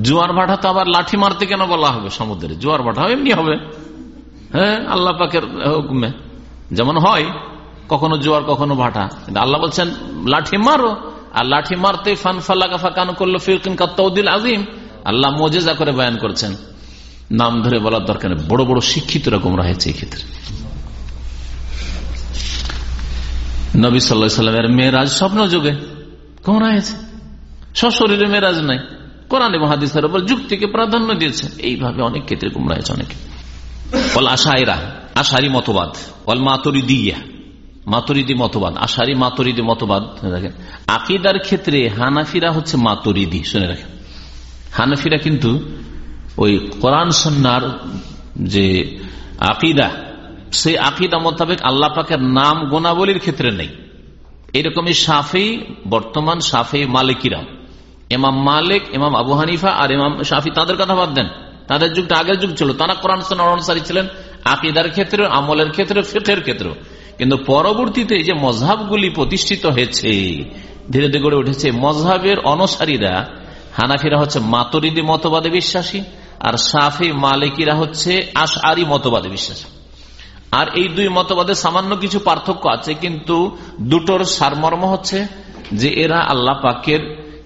জোয়ার ভাটা তো আবার লাঠি মারতে কেন বলা হবে সমুদ্রে? জোয়ার ভাটা এমনি হবে। হ্যাঁ? আল্লাহ পাকের হুকুমে। যেমন হয় কখনো জোয়ার কখনো ভাটা। আল্লাহ বলছেন লাঠি মারো। আর লাঠি মারতে ফান ফাল্লা ফাঁকানো করল ফিরকিন কাত্তাউদ্দিল আজিম আল্লাহ মজেজা করে বয়ান করছেন। নাম ধরে বলার দরকার বড় বড় শিক্ষিত রকম রয়েছে এই ক্ষেত্রে। নবী সাল্লা সাল্লামের মেয়েরাজ স্বপ্ন যুগে কেমন হয়েছে। সশরীরে মেয়েরাজ নাই। কোরআন এবং হাদিসের উপর যুক্তিকে প্রাধান্য দিয়েছে। এইভাবে অনেক ক্ষেত্রে গুমরা হয়েছে অনেকে। বল আশাইরা, আশারি মতবাদ। বল মাতরি দিয়া মাতরিদি মতবাদ। আশারি মাতরিদি মতবাদ দেখেন আকিদার ক্ষেত্রে হানাফিরা হচ্ছে মাতরিদি, শুনে রাখেন। হানাফিরা কিন্তু ওই কোরআন সন্ন্যার যে আকিদা, সেই আকিদা মোতাবেক আল্লাহ পাকের নাম গোনাবলির ক্ষেত্রে নেই। এরকমই সাফি বর্তমান সাফি মালিকিরা এমাম মালিক এমাম আবু হানিফা আর এমাম সাফি তাদের কথা বাদ দেন। তাদের যুগটা আগের যুগ ছিল। তারা কোরআন সন্ন্যার অনুসারী ছিলেন। আকিদার ক্ষেত্রে আমলের ক্ষেত্রে ফেটের ক্ষেত্রে কিন্তু পরবর্তীতে যে মজাবগুলি প্রতিষ্ঠিত হয়েছে, ধীরে ধীরে গড়ে উঠেছে মজাবের অনুসারীরা হানাফিরা হচ্ছে মাতরিদি মতবাদে বিশ্বাসী আর সাফি মালিকিরা হচ্ছে আশআরি মতবাদে বিশ্বাসী। আর এই দুই মতবাদে সামান্য কিছু পার্থক্য আছে, কিন্তু দুটোর সারমর্ম হচ্ছে যে এরা আল্লাহ পাকের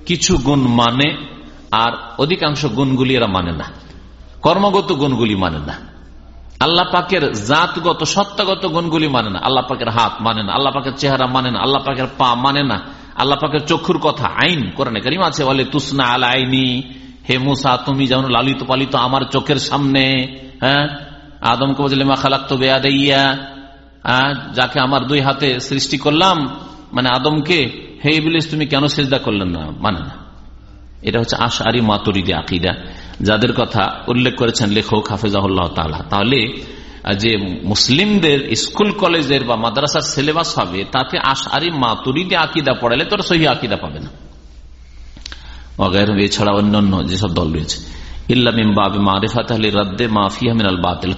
কিছু গুণ মানে আর অধিকাংশ গুণগুলি এরা মানে না। কর্মগত গুণগুলি মানে না। আল্লাহ পাকের জাতগত, সত্তাগত গুণগুলি মানে না। আল্লাহ পাকের হাত মানে না। আল্লাহ পাকের চেহারা মানে না। আল্লাহ পাকের পা মানে না। আল্লাহ পাকের চক্ষুর কথা, আইন, কোরআনে করিম আছে বলে তুসনা আল আইনি হে মুসা, তুমি যেমন লালিত পালিত আমার চোখের সামনে হ্যাঁ? আদমকে বললে মা খালাক তো বেয়া দেইয়া যাকে আমার দুই হাতে সৃষ্টি করলাম মানে আদমকে, হে ইবলিস, তুমি কেন সেজদা করলেন না? মানে না। এটা হচ্ছে আশারি মাতুরিদি আকিদা। যাদের কথা উল্লেখ করেছেন লেখক হাফেজাহুল্লাহ তালা তাহলে, যে মুসলিমদের স্কুল, কলেজের বা মাদ্রাসার সিলেবাস হবে, তাতে আশারি মাতুরিদি আকিদা পড়ালে তোর সহি আকিদা পাবে না। এছাড়া অন্যান্য যেসব দল রয়েছে।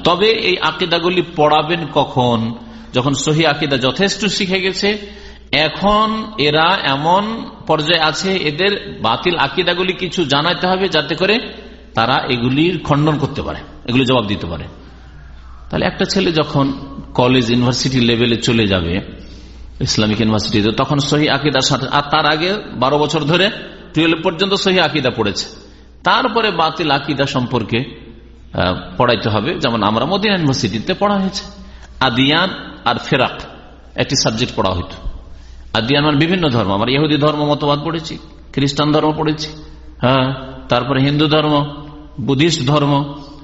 তবে এই আকিদাগুলি পড়াবেন কখন? যখন সহি আকিদা যথেষ্ট শিখে গেছে, এখন এরা এমন পর্যায়ে আছে, এদের বাতিল আকিদাগুলি কিছু জানাতে হবে যাতে করে তারা এগুলির খণ্ডন করতে পারে, এগুলি জবাব দিতে পারে। তাহলে একটা ছেলে যখন কলেজ ইউনিভার্সিটি লেভেলে চলে যাবে ইসলামিক ইউনিভার্সিটিতে তখন সহি আকিদার সাথে, আর তার আগে বারো বছর ধরে টুয়েলভ পর্যন্ত সহি আকিদা পড়েছে। তারপরে বাতিল আকিদা সম্পর্কে পড়াইতে হবে। যেমন আমরা মদিনা ইউনিভার্সিটিতে পড়া হয়েছে। আদিয়ান আর ফেরাক, একটি সাবজেক্ট পড়া হইতো। আদিয়ান মানে বিভিন্ন ধর্ম। আমরা ইহুদি ধর্ম মতবাদ পড়েছি, খ্রিস্টান ধর্ম পড়েছি হ্যাঁ তারপরে হিন্দু ধর্ম, বুদ্ধিস্ট ধর্ম,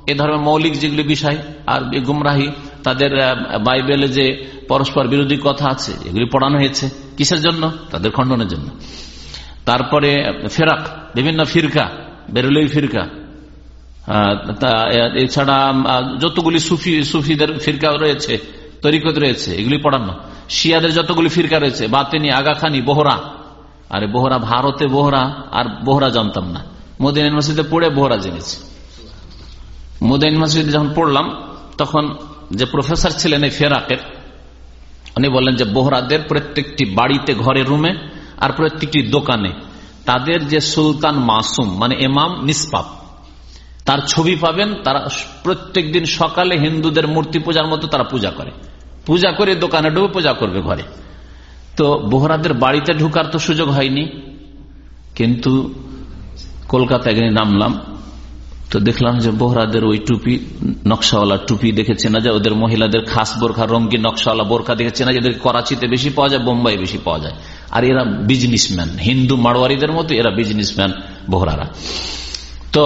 এ ধর্মের মৌলিক যেগুলি বিষয়, আর গুমরাহি, তাদের বাইবেলে যে পরস্পর বিরোধী কথা আছে, এগুলি পড়ানো হয়েছে। কিসের জন্য? তাদের খণ্ডনের জন্য। তারপরে ফেরাক, বিভিন্ন ফিরকা বেরুলি ফিরকা। এছাড়া যতগুলি সুফি, সুফিদের ফিরকা রয়েছে, তরিকত রয়েছে, এগুলি পড়ানো। শিয়াদের যতগুলি ফিরকা রয়েছে, বাতিনি, আগাখানি, বোহরা। আরে বোহরা, ভারতে বোহরা, আর বোহরা জানতাম না। মোদিন ইউনিভার্সিটিতে পড়ে বোহরা জেনেছি। মোদিন ইউনিভার্সিটিতে যখন পড়লাম, তখন যে প্রফেসর ছিলেন এই ফেরাকের, উনি বললেন যে বোহরাদের প্রত্যেকটি বাড়িতে, ঘরে, রুমে আর প্রত্যেকটি দোকানে তাদের যে সুলতান মাসুম মানে এমাম নিষ্পাপ তার ছবি পাবেন, তারা প্রত্যেক দিন সকালে হিন্দুদের মূর্তি পূজার মতো তারা পূজা করে। পূজা করে দোকানে ডুবে পূজা করবে ঘরে। তো বোহরাদের বাড়িতে ঢুকার তো সুযোগ হয়নি, কিন্তু কলকাতায় নামলাম। তো দেখলাম যে বোহরাদের ওই টুপি, নকশাওয়ালা টুপি দেখে চেনা যায় ওদের মহিলাদের খাস বোরখা রঙ্গি নকশাওয়ালা বোরখা দেখে চেনা যায় করাচিতে বেশি পাওয়া যায়, বোম্বাই বেশি পাওয়া যায়। আর এরা বিজনেসম্যান হিন্দু মারোয়ারিদের মতো এরা বিজনেসম্যান বোহরারা। তো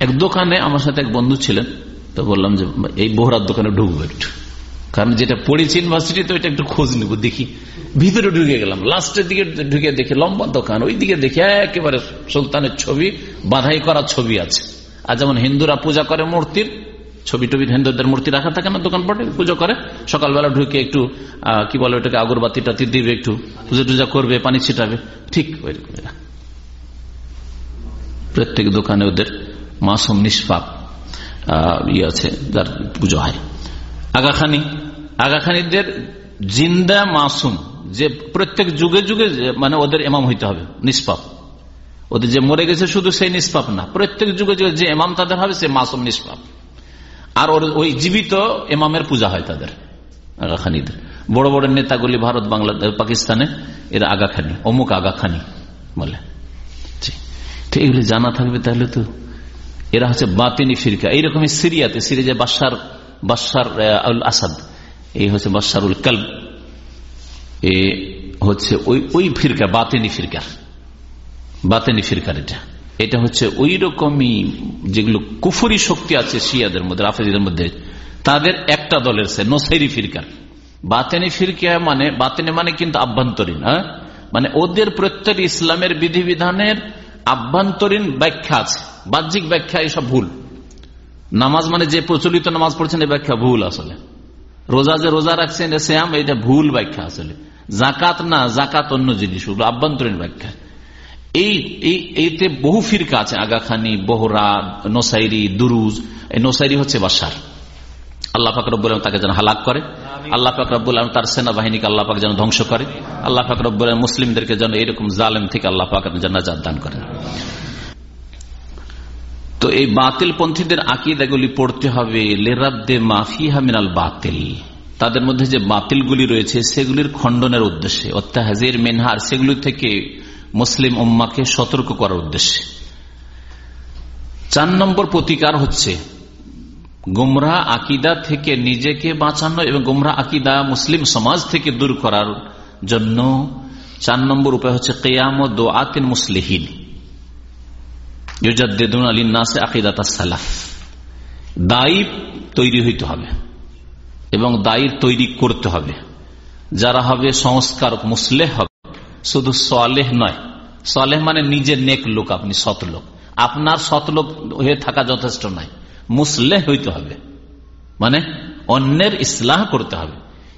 এক দোকানে আমার সাথে এক বন্ধু ছিলেন, তো বললাম যে এই বোহরার দোকানে ঢুকবো একটু। কারণ যেটা পড়েছি ইউনিভার্সিটি তো এটা একটু খোঁজ নিব, দেখি। ভিতরে ঢুকে গেলাম, লাস্টের দিকে ঢুকে দেখি লম্বা দোকান ওই দিকে দেখি একেবারে সুলতানের ছবি, বাধাই করা ছবি আছে। আর যেমন হিন্দুরা পূজা করে মূর্তির, ছবি টবি হিন্দুদের মূর্তি রাখা থাকে না দোকান পটে পুজো করে। সকালবেলা ঢুকে একটু কি বলে ওটাকে, আগরবাতি টাতি দিবে একটু, পুজো টুজা করবে, পানি ছিটাবে, ঠিক ওইরকম প্রত্যেক দোকানে ওদের মাসুম নিষ্পাপ ইয়ে আছে, যার পুজো হয়। আগাখানি আগাখানিদের জিন্দা মাসুম, যে প্রত্যেক যুগে যুগে মানে ওদের এমাম হইতে হবে, নিষ্পাপ। ওদের যে মরে গেছে শুধু সেই নিষ্পাপ না, প্রত্যেক যুগে যুগে যে এমাম তাদের হবে, সে মাসুম, নিষ্পাপ। আর ওই জীবিত এমামের পূজা হয় তাদের, আগাখানিদের। বড় বড় নেতাগুলি ভারত, বাংলাদেশ, পাকিস্তানে, এরা আগাখানি, অমুক আগাখানি বলে। এগুলি জানা থাকবে তাহলে তো, এরা হচ্ছে বাতিনি ফিরকা। এইরকমই সিরিয়াতে সিরিয়া বাসার বাসার আসাদ এই হচ্ছে বাসারুল কাল এ হচ্ছে ওই ওই ফিরকা, বাতেনি ফিরকার বাতেনি ফিরকার এটা। এটা হচ্ছে ওই রকমই যেগুলো কুফুরি শক্তি আছে শিয়াদের মধ্যে, রাফেজদের মধ্যে, তাদের একটা দলের সে নোসাইরি ফিরকার। বাতেনি ফিরকা মানে বাতেনি মানে কিন্তু আভ্যন্তরীণ হ্যাঁ? মানে ওদের প্রত্যেক ইসলামের বিধিবিধানের আভ্যন্তরীণ ব্যাখ্যা আছে। বাহ্যিক ব্যাখ্যা এসব ভুল। নামাজ মানে যে প্রচলিত নামাজ পড়ছেন এই ব্যাখ্যা ভুল আসলে। রোজা যে রোজা রাখছেন শ্যাম এটা ভুল ব্যাখ্যা আসলে। জাকাত না জাকাত অন্য জিনিস ওগুলো আভ্যন্তরীণ ব্যাখ্যা। এই এইতে বহু ফিরকা আছে আগাখানি বহরা নোসাইরি দুরুজ এই নোসাইরি হচ্ছে বাসার। আল্লাহ ফাকরব তাকে যেন হালাক করে। আল্লাহ ফাকরব তার সেনাবাহিনীকে আল্লাহ পাক যেন ধ্বংস করে। আল্লাহ ফাকরব মুসলিমদেরকে যেন এরকম জালেম থেকে আল্লাহ পাক যেন দান করেন। তো এই বাতিল পন্থীদের আকিদাগুলি পড়তে হবে লেরাদ্দে মাফিহা মিনাল বাতিল। তাদের মধ্যে যে বাতিলগুলি রয়েছে, সেগুলির খণ্ডনের উদ্দেশ্যে। অত্যাহাজের মেনহার, সেগুলি থেকে মুসলিম উম্মাকে সতর্ক করার উদ্দেশ্যে। চার নম্বর প্রতিকার হচ্ছে গুমরা আকিদা থেকে নিজেকে বাঁচানো এবং গুমরা আকিদা মুসলিম সমাজ থেকে দূর করার জন্য। চার নম্বর উপায় হচ্ছে কেয়াম দো আতিন মুসলিহীন। দায়ী তৈরি হইতে হবে এবং দায়ীর তৈরি করতে হবে। যারা হবে সংস্কারক, মুসলেহ হবে। শুধু সলেহ নয়। সলেহ মানে নিজের নেক লোক, আপনি সৎ লোক। আপনার সৎ লোক হয়ে থাকা যথেষ্ট নয়। মুসলেহ হইতে হবে। মানে অন্যের ইসলাহ করতে হবে।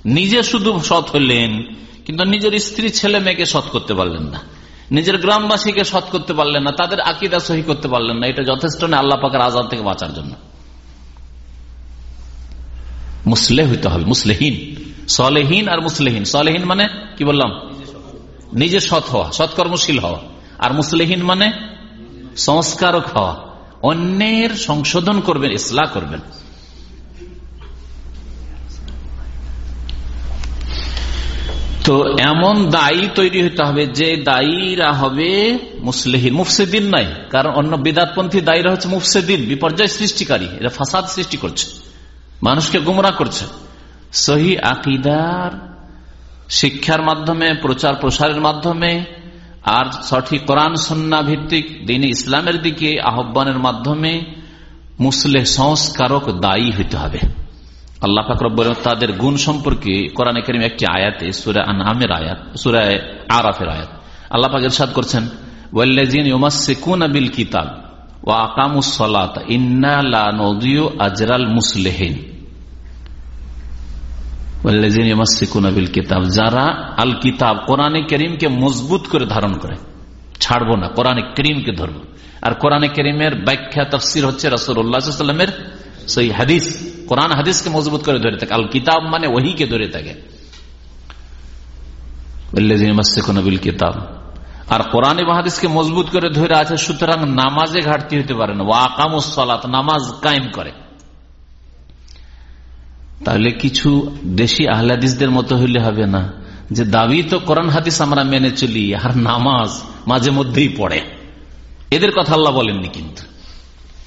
নিজে শুধু সৎ হলেন, কিন্তু নিজের স্ত্রী, ছেলে, মেয়েকে সৎ করতে পারলেন না। নিজের গ্রামবাসীকে সৎ করতে পারলেন না, তাদের আকিদা সহি করতে পারলেন না, এটা যথেষ্ট না আল্লাহ পাকের আজাদ থেকে বাঁচার জন্য। মুসলে হইতে হবে, মুসলেহীন, সলেহীন আর মুসলেহীন। সলেহীন মানে কি বললাম? নিজে সৎ হওয়া, সৎকর্মশীল হওয়া। আর মুসলেহীন মানে সংস্কারক হওয়া। অন্যের সংশোধন করবেন, ইসলাহ করবেন। তো এমন দায়ী তৈরি হতে হবে যে দায়ীরা হবে মুসলিহীন। মুফসেদিন নাই, কারণ অন্য বিদাতপন্থী দায়ীরা হচ্ছে মুফসেদিন, বিপর্যয় সৃষ্টিকারী। এরা ফাসাদ সৃষ্টি করছে, মানুষকে গুমরা করছে। সহি আকিদার শিক্ষার মাধ্যমে, প্রচার প্রসারের মাধ্যমে, আর সঠিক কোরআন সন্না ভিত্তিক দিন ইসলামের দিকে আহ্বানের মাধ্যমে মুসলে সংস্কারক দায়ী হইতে হবে। আল্লাহ ফাকরব তাদের গুণ সম্পর্কে কোরআন করিম একটি আয়াতে সুরা আনহামের আয়াত সুরায় আরাফের আয়াত। আল্লাহ পাক ইরশাদ করছেন কিতাব আজরাল কিতাব যারা আল কিতাব কোরআনে করিমকে মজবুত করে ধারণ করে, ছাড়বো না, কোরআনে করিমকে ধরবো। আর কোরআনে করিমের ব্যাখ্যা, তফসির হচ্ছে রসুল্লাহামের সেই হাদিস, কোরআন হাদিসকে মজবুত করে ধরে থাকে আল কিতাব মানে ধরে থাকে। আর মজবুত করে ধরে আছে, সুতরাং নামাজে ঘাটতি হতে পারে নামাজ কায়েম করে। তাহলে কিছু দেশি আহলাদিসদের মতো হইলে হবে না, যে দাবি তো কোরআন হাদিস আমরা মেনে চলি, আর নামাজ মাঝে মধ্যেই পড়ে। এদের কথা আল্লাহ বলেননি কিন্তু।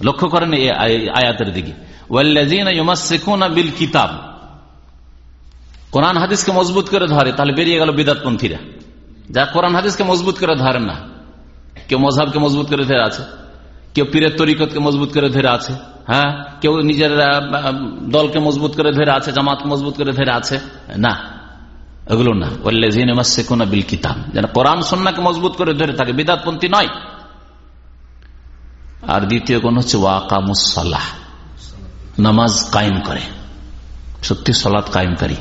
লক্ষ্য করেন এই আয়াতের দিকে। বিল কিতাব কোরআন হাদিসকে মজবুত করে ধরে, তাহলে বেরিয়ে গেল বিদাতপন্থীরা। যা কোরআন হাদিসকে মজবুত করে ধরে না। কেউ মজাবকে মজবুত করে ধরে আছে, কেউ পীরের তরিকতকে মজবুত করে ধরে আছে হ্যাঁ? কেউ নিজের দলকে মজবুত করে ধরে আছে জামাত মজবুত করে ধরে আছে, না। এগুলো না। বললে বিল কিতাব যেন কোরআন সন্নাকে মজবুত করে ধরে থাকে, বিদাতপন্থী নয়। আর দ্বিতীয় কোন হচ্ছে ওয়াকামুসাল্লাহ নামাজ কায়েম করে। সত্যি সলাৎ কায়েমকারী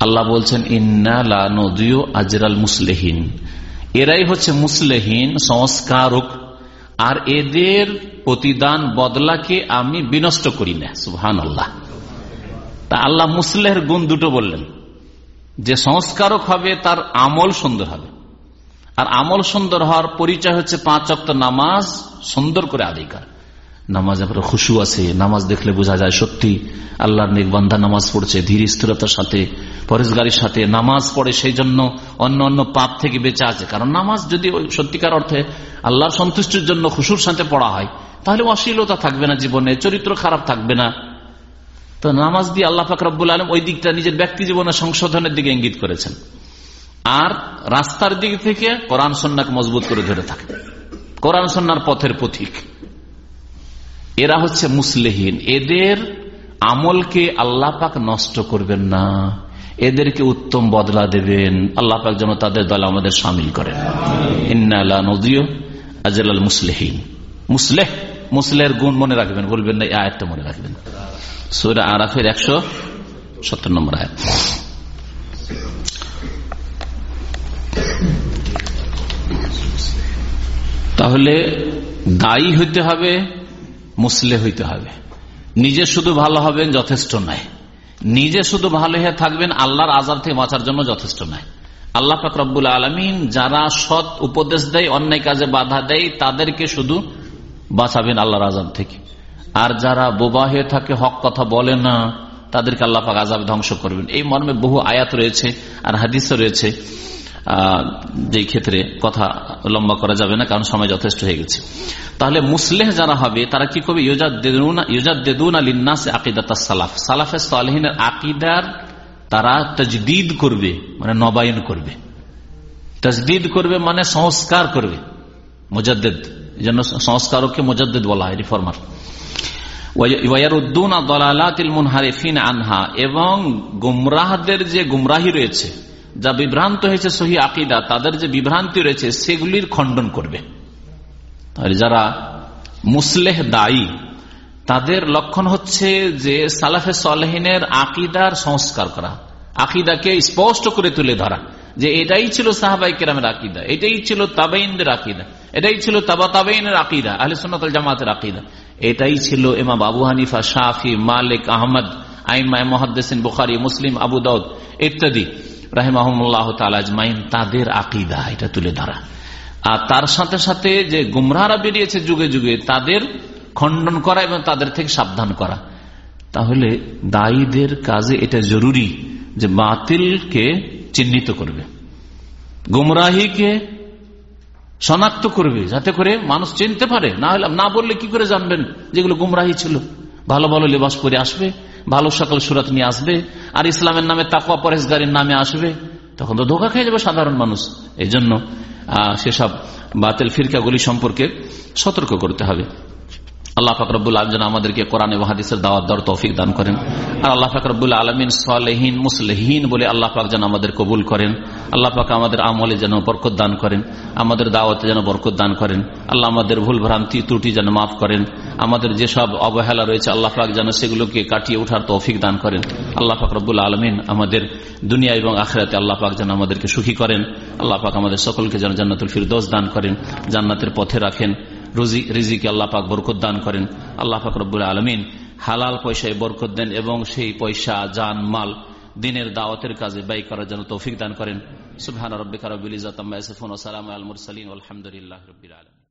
আল্লাহ বলছেন, ইন্না মুসলেহীন। এরাই হচ্ছে মুসলেহীন, সংস্কারক। আর এদের প্রতিদান বদলাকে আমি বিনষ্ট করি না সুহান আল্লাহ তা আল্লাহ মুসলেহের গুণ দুটো বললেন। যে সংস্কারক হবে, তার আমল সুন্দর হবে। আর আমল সুন্দর হওয়ার পরিচয় হচ্ছে পাঁচ অক্ট নামাজ সুন্দর করে আদায় করা। নামাজ খুশু আছে, নামাজ দেখলে বোঝা যায় সত্যি আল্লাহর নির্বান্ধা নামাজ পড়ছে, ধীর স্থিরতার সাথে পরেশগারির সাথে, নামাজ পড়ে সেই জন্য অন্য অন্য পাপ থেকে বেঁচে আছে। কারণ নামাজ যদি সত্যিকার অর্থে আল্লাহর সন্তুষ্টির জন্য খুশুর সাথে পড়া হয়, তাহলে অশ্লীলতা থাকবে না জীবনে, চরিত্র খারাপ থাকবে না। তো নামাজ দিয়ে আল্লাহ ফাকরাবুল আলম ওই দিকটা নিজের ব্যক্তি জীবনে সংশোধনের দিকে ইঙ্গিত করেছেন। আর রাস্তার দিক থেকে কোরআন সন্ন্যাকে মজবুত করে ধরে থাকে। কোরআন সন্ন্যার পথের পথিক এরা হচ্ছে মুসলেহীন। এদের আমলকে আল্লাহ পাক নষ্ট করবেন না। এদেরকে উত্তম বদলা দেবেন। আল্লাহ পাক যেন তাদের দল আমাদের সামিল করেন। নদীয় আজলাল মুসলেহীন। মুসলেহ, মুসলের গুণ মনে রাখবেন, বলবেন না, এই আয়াতটা মনে রাখবেন। সুরা আরাফের একশো সত্তর নম্বর আয়াত। তাহলে দায়ী হইতে হবে মুসলে হইতে হবে। নিজে শুধু ভালো হবেন যথেষ্ট নয়। নিজে শুধু ভালো হয়ে থাকবেন আল্লাহর আজার থেকে বাঁচার জন্য যথেষ্ট নয়। আল্লাহ ফাকরাবুল আলমিন যারা সৎ উপদেশ দেয়, অন্যায় কাজে বাধা দেয়, তাদেরকে শুধু বাঁচাবেন আল্লাহর আজাব থেকে। আর যারা বোবা হয়ে থাকে, হক কথা বলে না, তাদেরকে আল্লাহ পাক আজাব ধ্বংস করবেন। এই মর্মে বহু আয়াত রয়েছে আর হাদিসও রয়েছে। যে ক্ষেত্রে কথা লম্বা করা যাবে না, কারণ সময় যথেষ্ট হয়ে গেছে। তাহলে মুসলেহ যারা হবে, তারা কি করবে? সালাফ। সালাফে সালহিনের আকিদার তারা তজদিদ করবে মানে নবায়ন করবে। তজদিদ করবে মানে সংস্কার করবে। মুজাদ্দেদ, এই জন্য সংস্কারককে বলা হয়, রিফর্মার। আনহা, এবং গুমরাহদের যে গুমরাহি রয়েছে যা বিভ্রান্ত হয়েছে সহি আকিদা, তাদের যে বিভ্রান্তি রয়েছে, সেগুলির খণ্ডন করবে। যারা মুসলেহ দায়ী, তাদের লক্ষণ হচ্ছে যে সালাফে সালহিনের আকিদার সংস্কার করা, আকিদাকে স্পষ্ট করে তুলে ধরা, যে এটাই ছিল সাহাবাই কেরামের আকিদা, এটাই ছিল তাবাইনদের আকিদা, এটাই ছিল তাবা তাবাইনের আকিদা, আহলে সুন্নতল জামাতের আকিদা। এটাই ছিল এমা বাবু হানিফা শাহি মালিক, আহমদ আইমা মহাদ্দেসিন, বুখারি, মুসলিম, আবু দাউদ ইত্যাদি। রাহেমাহমুল্লাহ তালাজমাইন তাদের আকিদা, এটা তুলে ধরা। আর তার সাথে সাথে যে গুমরাহারা বেরিয়েছে যুগে যুগে, তাদের খণ্ডন করা এবং তাদের থেকে সাবধান করা। তাহলে দায়ীদের কাজে এটা জরুরি যে বাতিলকে চিহ্নিত করবে, গুমরাহিকে শনাক্ত করবে, যাতে করে মানুষ চিনতে পারে। না হলে, না বললে কি করে জানবেন যেগুলো গুমরাহি ছিল? ভালো ভালো লেবাস পরে আসবে। ভালো সকল সুরত নিয়ে আসবে, আর ইসলামের নামে তাকুয়া পরেশগারির নামে আসবে, তখন তো ধোকা খেয়ে যাবে সাধারণ মানুষ। এই জন্য সেসব বাতিল ফিরকাগুলি সম্পর্কে সতর্ক করতে হবে। আল্লাহ ফাকরবুল আলম যেন আমাদেরকে কোরআন এবং হাদিসের দাওয়াত দর তৌফিক দান করেন। আর আল্লাহ ফাকরবুল আলমিন সালেহীন, মুসলেহীন বলে আল্লাহ পাক যেন আমাদের কবুল করেন। আল্লাহ পাক আমাদের আমলে যেন বরকত দান করেন। আমাদের দাওয়াতে যেন বরকত দান করেন। আল্লাহ আমাদের ভুল ভ্রান্তি, ত্রুটি যেন মাফ করেন। আমাদের যেসব অবহেলা রয়েছে, আল্লাহ পাক যেন সেগুলোকে কাটিয়ে ওঠার তৌফিক দান করেন। আল্লাহ ফাকরবুল আলমিন আমাদের দুনিয়া এবং আখেরাতে আল্লাহ পাক যেন আমাদেরকে সুখী করেন। আল্লাহ পাক আমাদের সকলকে যেন জান্নাতুল ফিরদোস দান করেন, জান্নাতের পথে রাখেন। রিজিকে আল্লাহ পাক বরকত দান করেন। আল্লাহ পাক রব্বুল আলমিন হালাল পয়সায় বরকত দেন এবং সেই পয়সা যান মাল দিনের দাওয়াতের কাজে ব্যয় করার জন্য তৌফিক দান করেন। সুবহান রব্বিকা রবিল আলমুর সালিম আলহামদুলিল্লাহ রবিল আলম